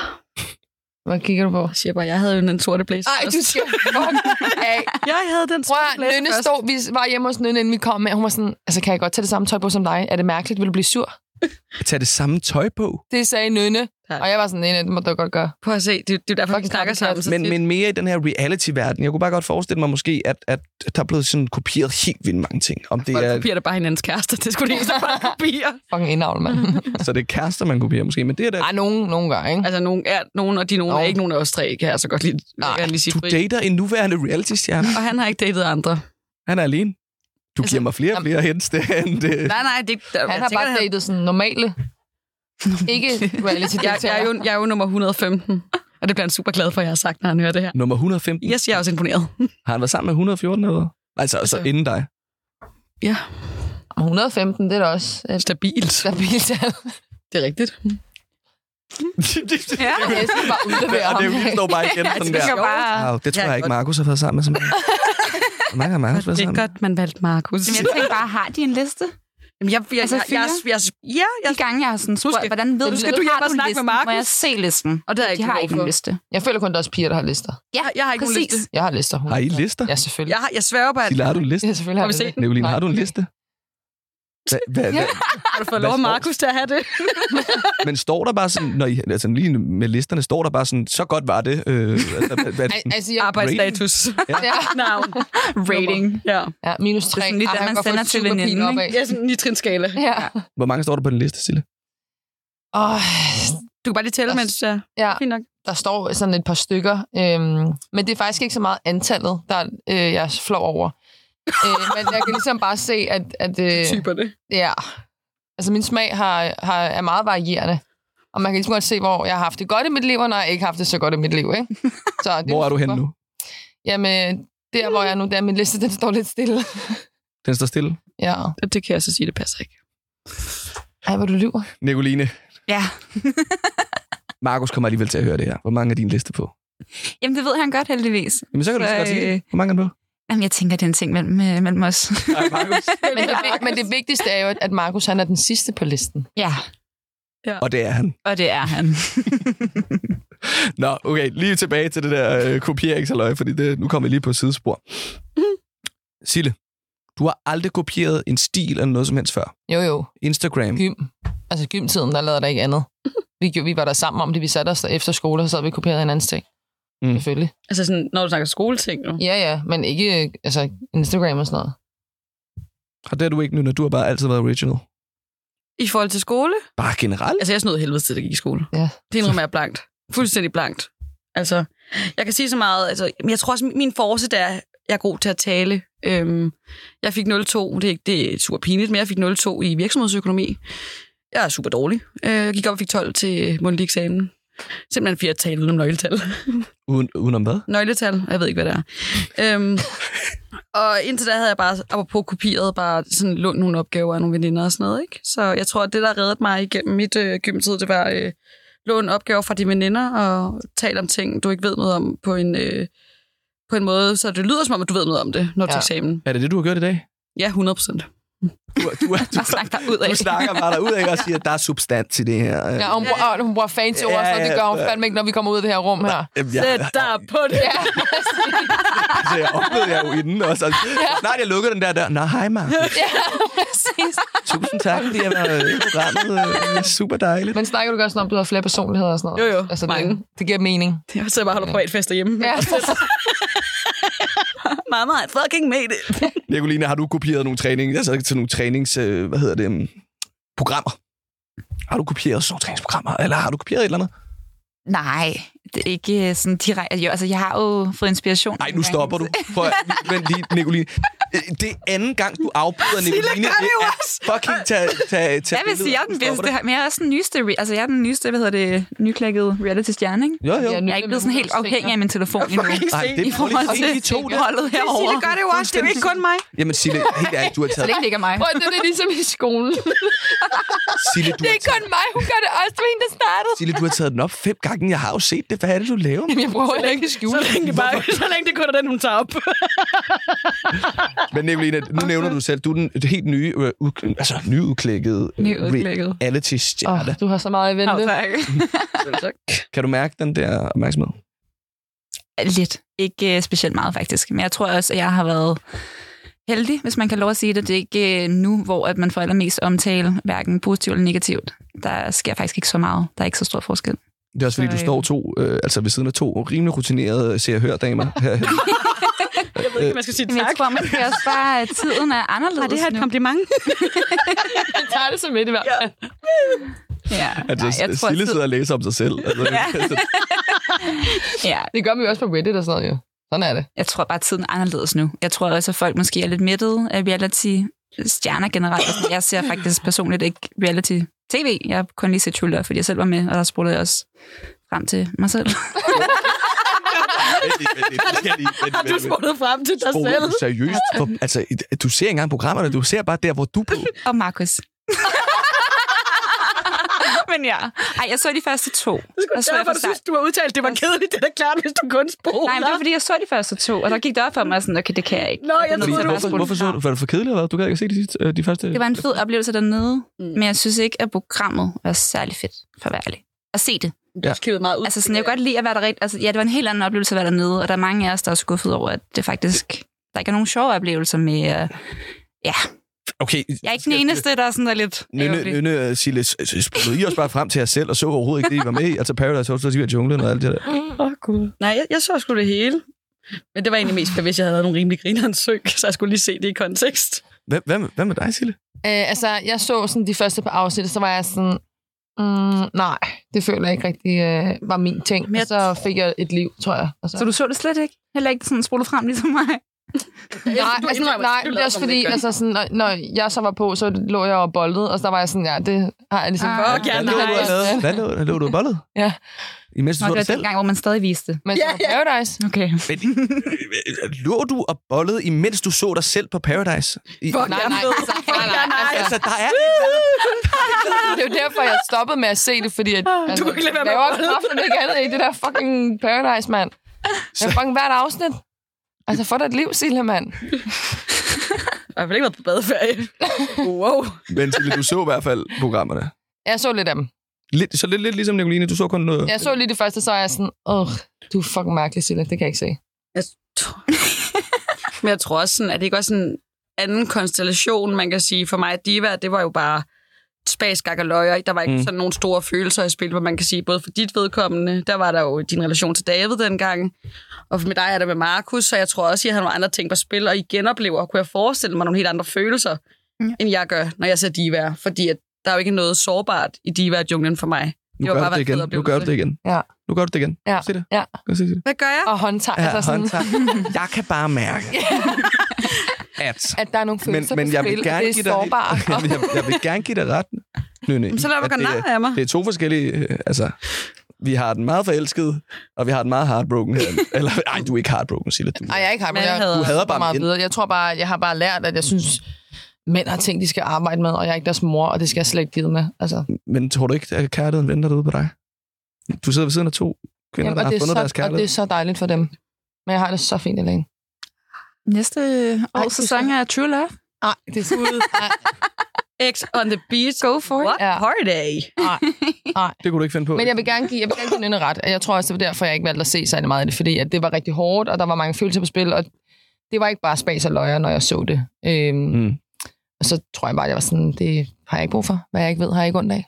hvad kigger du på? jeg siger bare, jeg havde jo den sorte blazer Ej, først. du fuck af. [LAUGHS] Jeg havde den sorte blazer Nynne stod, vi var hjemme hos Nynne, inden vi kom med. Hun var sådan, altså kan jeg godt tage det samme tøj på som dig? Er det mærkeligt? Vil du blive sur? Tag det samme tøj på? Det sagde Nynne. Tak. Og jeg var sådan, nej, det må du godt gøre. Prøv at se, det, det er jo derfor, vi snakker sammen. så Men, men mere i den her reality-verden. Jeg kunne bare godt forestille mig måske, at, at der er blevet sådan kopieret helt vildt mange ting. Om det Folk er, kopierer da bare hinandens kærester. Det skulle det eneste, folk [LAUGHS] kopierer. Fucking indavl, mand. [LAUGHS] så det er kærester, man kopierer måske. Men det er da... Ej, nogen, nogen gør, ikke? Altså, nogen er nogen, og de nogen Nå. er ikke nogen af os tre, kan jeg så godt lige, Nej, jeg lige sige Du fri. dater en nuværende reality-stjerne. Og han har ikke datet andre. Han er alene. Du Altså, giver mig flere og flere hints det, end det. Nej, nej, det, der, Han jeg har bare han- datet sådan normale. [LAUGHS] ikke reality jeg, jeg, er jo, jeg er jo nummer 115. Og det bliver han super glad for, at jeg har sagt, når han hører det her. Nummer 115. Yes, jeg er også imponeret. [LAUGHS] Har han været sammen med 114 eller? Altså, altså Altså- inden dig. Ja, 115, det er da også et stabilt. stabilt tal. [LAUGHS] Det er rigtigt. Ja. Jeg skal bare udlevere og ham. det er står bare igen sådan Det der. det jeg ikke, godt. Markus har været sammen med så mange. Hvor mange har Markus været Det er sammen godt, man valgte Markus. Men jeg tænker bare, har de en liste? Jamen, jeg, jeg, Altså, jeg, jeg, jeg, jeg, ja, jeg, De gange, jeg har sådan spurgt, skal- hvordan ved du, skal du hjem har og snakke listen? med Markus. Må jeg se listen? og det har jeg De ikke har ikke en liste. Jeg føler kun, der er også piger, der har lister. Ja, Jeg har ikke nogen præcis. liste. Jeg har lister. Har I lister? Ja, selvfølgelig. Jeg, har, jeg sværger på, at Silla, har du en liste? Ja, selvfølgelig Har har vi jeg set det. den? Nicoline, har du en liste? Hva, hva, hva, har du fået lov af Markus til at have det. [LAUGHS] men står der bare sådan, når I, altså lige med listerne, står der bare sådan, så godt var det? Øh, altså, hvad, Altså, jeg, Arbejdsstatus. ja, [LAUGHS] Navn. Rating. Ja. ja, minus Det er 3. sådan lige det, man sender til veninden? Ja, sådan en nitrinskala. Ja. hvor mange står der på den liste, Sille? Og, Du kan bare lige tælle, Der- mens jeg... ja, Fint nok. der står sådan et par stykker. Øhm, men det er faktisk ikke så meget antallet, der øh, jeg flov over. Øh, men jeg kan ligesom bare se, at, at øh, Typerne. ja, altså min smag har, har, er meget varierende. Og man kan ligesom godt se, hvor jeg har haft det godt i mit liv, og når jeg ikke har haft det så godt i mit liv. Ikke? [LAUGHS] Så det Hvor er du henne nu? Jamen, der hvor jeg er nu, der min liste, den står lidt stille. [LAUGHS] Den står stille. ja. Det kan jeg så sige, det passer ikke. Ej, hvor du lyver. Nicoline, Ja. [LAUGHS] Markus kommer alligevel til at høre det her. Hvor mange er din liste på? Jamen, det ved han godt heldigvis. Jamen, så kan du Så, så godt sige det. øh, Hvor mange er du på? Jamen, jeg tænker, det er en ting mellem, øh, mellem os. Nej, Markus. [LAUGHS] Men det, men det [LAUGHS] vigtigste er jo, at Markus han er den sidste på listen. ja, Og det er han. og det er han. [LAUGHS] Nå, okay. Lige tilbage til det der øh, kopieringsaløj, fordi det, nu kommer vi lige på sidespor. [CLEARS THROAT] Sille, du har aldrig kopieret en stil eller noget som helst før. Jo, jo. Instagram. Gym. Altså gymtiden, der lavede der ikke andet. Vi, vi var der sammen om det. Vi satte os der efter skole, og så havde vi kopieret hinandens ting. Mm. Selvfølgelig. Altså sådan, når du snakker skoleting nu. Ja, ja, men ikke altså, Instagram og sådan noget. Og det er du ikke nu, når du har bare altid været original. I forhold til skole? Bare generelt. Altså, jeg snød helvede til, at jeg gik i skole. Ja. Det indrømmer jeg blankt. Fuldstændig blankt. Altså, jeg kan sige så meget. Altså, men jeg tror også, min force er, at jeg er god til at tale. Øhm, jeg fik 0,2. Det er, ikke, det er super pinligt, men jeg fik 0,2 i virksomhedsøkonomi. Jeg er super dårlig. Øh, Jeg gik op og fik 12 til mundtlig eksamen. Simpelthen fire tal om nøgletal. Uden, udenom hvad? nøgletal, jeg ved ikke, hvad det er. øhm, og indtil da havde jeg bare, apropos kopieret, bare sådan lånt nogle opgaver af nogle veninder og sådan noget, ikke? Så jeg tror, at det, der reddede mig igennem mit øh, gymtid, det var øh, låne opgaver fra de veninder og tale om ting, du ikke ved noget om på en, øh, på en måde, så det lyder som om, at du ved noget om det, når du Ja. ja. til eksamen. Er det det, du har gjort i dag? Ja, 100 procent. Du, du, du, [LAUGHS] Bare snak dig ud af. du snakker bare derud af og siger, at der er substans i det her. Ja, hun, bruger, og hun bruger fancy ord, Ja, ja, ja, det ja, gør hun ja. fandme ikke, når vi kommer ud af det her rum her. Jamen, jeg, Sæt dig på det! Ja, altså, [LAUGHS] jeg oplevede jeg jo inden også. Og snart jeg lukkede den der der. Nå, hej Markus. ja, præcis. Tusind tak, fordi jeg var i programmet. Øh, Super dejligt. Men snakker du sådan om, du har flere personligheder og sådan noget? Jo, jo, Altså, mange. det, det giver mening. Jeg sidder bare og holder privatfester hjemme. Ja. [LAUGHS] meget, meget fucking made it. [LAUGHS] Nicoline, har du kopieret nogle træning, altså til nogle trænings, øh, hvad hedder det, um, programmer? Har du kopieret sådan nogle træningsprogrammer, eller har du kopieret et eller andet? Nej, det er ikke øh, sådan direkte. Jo, altså, jeg har jo fået inspiration. Nej, nu stopper du. For, vent lige, Nicoline. Øh, Det er anden gang, du afbryder Nicoline. gør det jo er også. fucking tage, tage, tage Jeg vil sige, jeg er den bedste. Men jeg er også den nyeste, altså jeg er den nyeste, hvad hedder det, nyklækkede reality-stjerne, ikke? Jo, jo. Ja, Jeg er ikke blevet sådan helt afhængig af min telefon endnu. Nej, det er forhold til de to der. holdet herovre. Sille gør det jo også, det er ikke kun mig. Jamen, Sille, helt ærligt, du har taget... det ikke er mig. Prøv, det er ligesom i skolen. Sille, du det er ikke kun mig, hun gør det også. Det var hende, der startede. Sille, du har taget den op fem gange. Jeg har jo set det. Hvad er det, du laver? Jamen, jeg prøver heller ikke at Så skjule det. længe det, bare, så længe det kun er den, hun tager op. Men Nicoline, nu nævner du selv, du er den helt nye, øh, ud, altså nyudklækkede øh, Nyudklækket. reality-stjerne. Oh, du har så meget i vente. [LAUGHS] tak. Kan du mærke den der opmærksomhed? Lidt. Ikke uh, specielt meget, faktisk. Men jeg tror også, at jeg har været heldig, hvis man kan lov at sige det. Det er ikke uh, nu, hvor at man får allermest omtale, hverken positivt eller negativt. Der sker faktisk ikke så meget. Der er ikke så stor forskel. Det er også fordi, du øh, står to, øh, altså ved siden af to rimelig rutinerede se- og hør-damer. [LAUGHS] Jeg ved ikke, man skal sige Men jeg tak. tror måske også bare, at tiden er anderledes Har det her et kompliment? [LAUGHS] Jeg tager det som et i hvert fald. Ja. altså, Nej, jeg tror, Sille sidder og læser om sig selv. Altså, Ja. [LAUGHS] altså, ja. Det gør vi jo også på Reddit og sådan noget, jo. Sådan er det. Jeg tror bare, at tiden er anderledes nu. Jeg tror også, at folk måske er lidt mættet af reality stjerner generelt. og sådan. Jeg ser faktisk personligt ikke reality tv. Jeg har kun lige set Love, fordi jeg selv var med, og der spurgte jeg også frem til mig selv. vent lige, vent Har du spurgt frem til dig Spoler selv? seriøst? For, altså, du ser ikke engang programmerne, du ser bare der, hvor du er på. og Markus. [LAUGHS] Men ja, Ej, jeg så de første to. Det Og så derfor, for du synes, du har udtalt, det var kedeligt. Det er klart, hvis du kun spoler. Nej, men det var fordi, jeg så de første to, og der gik det op for mig sådan, okay, det kan jeg ikke. Nå, jeg er troede, du- Hvorfor, hvorfor så du? Var det for kedeligt, eller hvad? Du kan ikke se de, sidste- øh, de første... Det var en fed oplevelse dernede, Mm. men jeg synes ikke, at programmet var særlig fedt, for at være ærlig. At se det. Du har klippet meget ud. Altså, sådan, jeg kan godt lide at være der rigtig... Altså, ja, det var en helt anden oplevelse at være dernede, og der er mange af os, der er skuffet over, at det faktisk... Der ikke er nogen sjove oplevelser med... Uh, ja, Okay. jeg er ikke den eneste, der er sådan der lidt... Nynne. Nynne, Sille, spurgte I også bare frem til jer selv, og så overhovedet ikke det, I var med i? Altså Paradise Hotel, så i junglen og alt det der. Åh, oh, Gud. Nej, jeg, jeg så sgu det hele. Men det var egentlig mest, hvis jeg havde nogle rimelig grinerens synk, så jeg skulle lige se det i kontekst. Hvad, hvad, med- hvad med dig, Sille? Øh, altså, jeg så sådan de første par afsnit, så var jeg sådan, mm, nej, det føler jeg ikke rigtig øh, var min ting. Men jeg- så fik jeg et liv, tror jeg. Altså. Så du så det slet ikke? Heller ikke sådan spolet frem ligesom mig? Nej, du altså, nej du det er også fordi, det altså sådan, når, når jeg så var på, så lå jeg og boldet, og så var jeg sådan, ja, det har jeg ligesom... Ah. Fuck, ja, Hvad lå du nej. Hvad lå, lå du og bollet? Ja. Imens du Nå, så det var selv? den gang, hvor man stadig viste. Men så Ja. Paradise, Okay. [LAUGHS] Men, øh, lå du og bollede, imens du så dig selv på Paradise? I, Fuck, Nej, nej, altså, nej, nej, nej. altså, Altså, der er... det er jo derfor, jeg stoppede med at se det, fordi at, altså, kan ikke lade være med at bolle. ikke andet i det der fucking Paradise, mand. Jeg har fucking hvert afsnit. Altså, få dig et liv, Silja, mand. [LAUGHS] Jeg har vel ikke været på badeferie. Wow. Men Sille, du så i hvert fald programmerne. Jeg så lidt af dem. Lidt, så lidt, lidt ligesom Nicoline, du så kun noget... Jeg så lige det første, så er jeg sådan, åh, du er fucking mærkelig, Silja. Det kan jeg ikke se. Jeg tror... Men jeg tror også, sådan, at det ikke også en anden konstellation, man kan sige. For mig, at Diva, det var jo bare spas, gak og løjer. Der var ikke Mm. sådan nogle store følelser i spil, hvor man kan sige, både for dit vedkommende, der var der jo din relation til David dengang, og med dig er der med Markus, så jeg tror også, at jeg har nogle andre ting på spil, og I genoplever, kunne jeg forestille mig nogle helt andre følelser, mm. end jeg gør, når jeg ser Diva, fordi at der er jo ikke noget sårbart i Diva-junglen for mig. Nu Det gør bare du det igen. Nu gør du det igen. Ja. Nu gør du det igen. Ja. Se det. Ja. Se det? Hvad gør jeg? Og håndtag, Ja, altså sådan, håndtag. Jeg kan bare mærke, [LAUGHS] at... at der er nogle Men, følelser men på jeg vil gerne det give er dig... sårbart. [LAUGHS] Jeg, vil- jeg, jeg vil gerne give dig ret. Nønne, Så lad mig er- nær af mig. Det er to forskellige... øh, Altså, vi har den meget forelskede, og vi har den meget heartbroken her. [LAUGHS] Eller, ej, du er ikke heartbroken, Silla. Du, Nej, jeg er ikke har, men Men jeg, hader- du hader bare meget mænd. videre. Jeg tror bare, jeg har bare lært, at jeg synes, mænd har ting, de skal arbejde med, og jeg er ikke deres mor, og det skal jeg slet ikke give med. Altså, Men tror du ikke, at kærligheden venter derude på dig? Du sidder ved siden af to kvinder, jamen, der har det fundet så, deres og det er kærlighed. så dejligt for dem. Men jeg har det så fint alene. Næste Ej, års du sæson er True Love. Nej, det er sådan. Nej, X on the beat. Go for it. What Ja. party? nej. Det kunne du ikke finde på. Men jeg vil gerne give, jeg vil gerne give Nynne ret. Jeg tror også, det var derfor, jeg ikke valgte at se særlig meget af det, fordi at det var rigtig hårdt, og der var mange følelser på spil, og det var ikke bare spas og løjer, når jeg så det. Øhm, Mm. Og så tror jeg bare, at jeg var sådan, det har jeg ikke brug for. Hvad jeg ikke ved, har jeg ikke ondt af.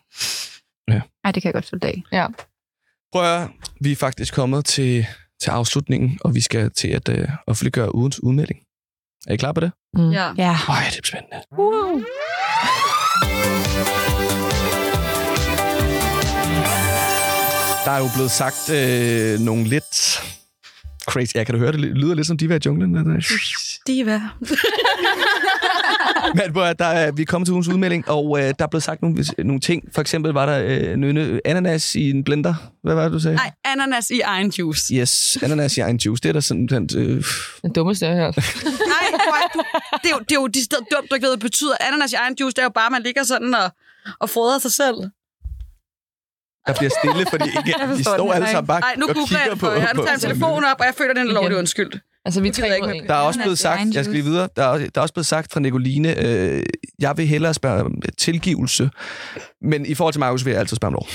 Ej, det kan jeg godt følge dag. Ja. Prøv at vi er faktisk kommet til, til afslutningen, og vi skal til at øh, offentliggøre ugens udmelding. Er I klar på det? Mm. Ja. Ja. Øj, det er spændende. Wow. Der er jo blevet sagt øh, nogle lidt crazy... Ja, kan du høre det? Lyder lidt som diva i junglen. der. Diva. [LAUGHS] Men hvor der er, vi er kommet til ugens udmelding, og øh, der er blevet sagt nogle, nogle ting. For eksempel var der øh, nøgne ananas i en blender. Hvad var det, du sagde? Nej, ananas i egen juice. Yes, ananas i egen juice. Det er der sådan... Den, øh, Det dummeste, jeg har hørt. [LAUGHS] Nej, er du, det, er jo, det er jo de steder dumt, du ikke ved, det betyder. Ananas i egen juice, det er jo bare, at man ligger sådan og, og fodrer sig selv. Der bliver stille, fordi [LAUGHS] ikke, Jeg de står alle ikke. sammen bare Nej, nu og kigger jeg på... jer. Nu tager jeg telefonen op, og jeg føler, den er lovlig undskyld. Altså, vi jeg tre ikke med. Der er også blevet sagt, jeg skal lige videre, der er, der er også blevet sagt fra Nicoline, øh, jeg vil hellere spørge om tilgivelse, men i forhold til Markus vil jeg altid spørge om lov.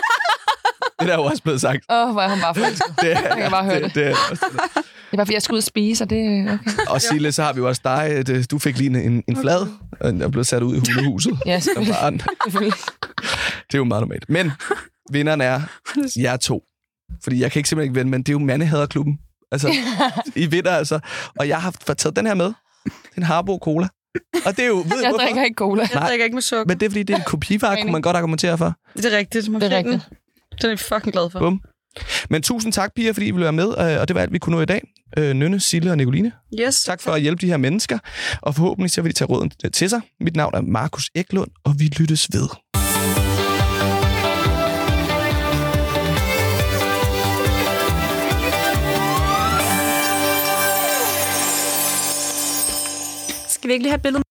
[LAUGHS] det er jo også blevet sagt. Åh, oh, hvor er hun bare forelsket. Det, Jeg kan bare høre det, det. det, er også det. Det bare, fordi jeg skal ud og spise, og det okay. Og Sille, så har vi jo også dig. Du fik lige en, en flad, og den er blevet sat ud i hundehuset. Ja, selvfølgelig. Det er jo meget normalt. Men vinderen er jer to. Fordi jeg kan ikke simpelthen ikke vinde, men det er jo mandehaderklubben. Altså, I vinder altså. Og jeg har fået taget den her med. Det er en Harbo Cola. Og det er jo, ved Jeg hvorfor? drikker ikke cola. Jeg Nej. drikker ikke med sukker. Men det er fordi, det er en kopivare, kunne man godt argumentere for. Det er rigtigt. Det er den. rigtigt. Den er jeg fucking glad for. Bum. Men tusind tak, piger, fordi I ville være med, øh, og det var alt, vi kunne nå i dag. Øh, Nynne, Sille og Nicoline. Yes. Tak for at hjælpe de her mennesker, og forhåbentlig så vil de tage råden til sig. Mit navn er Markus Eklund, og vi lyttes ved. Skal vi ikke lige have et billede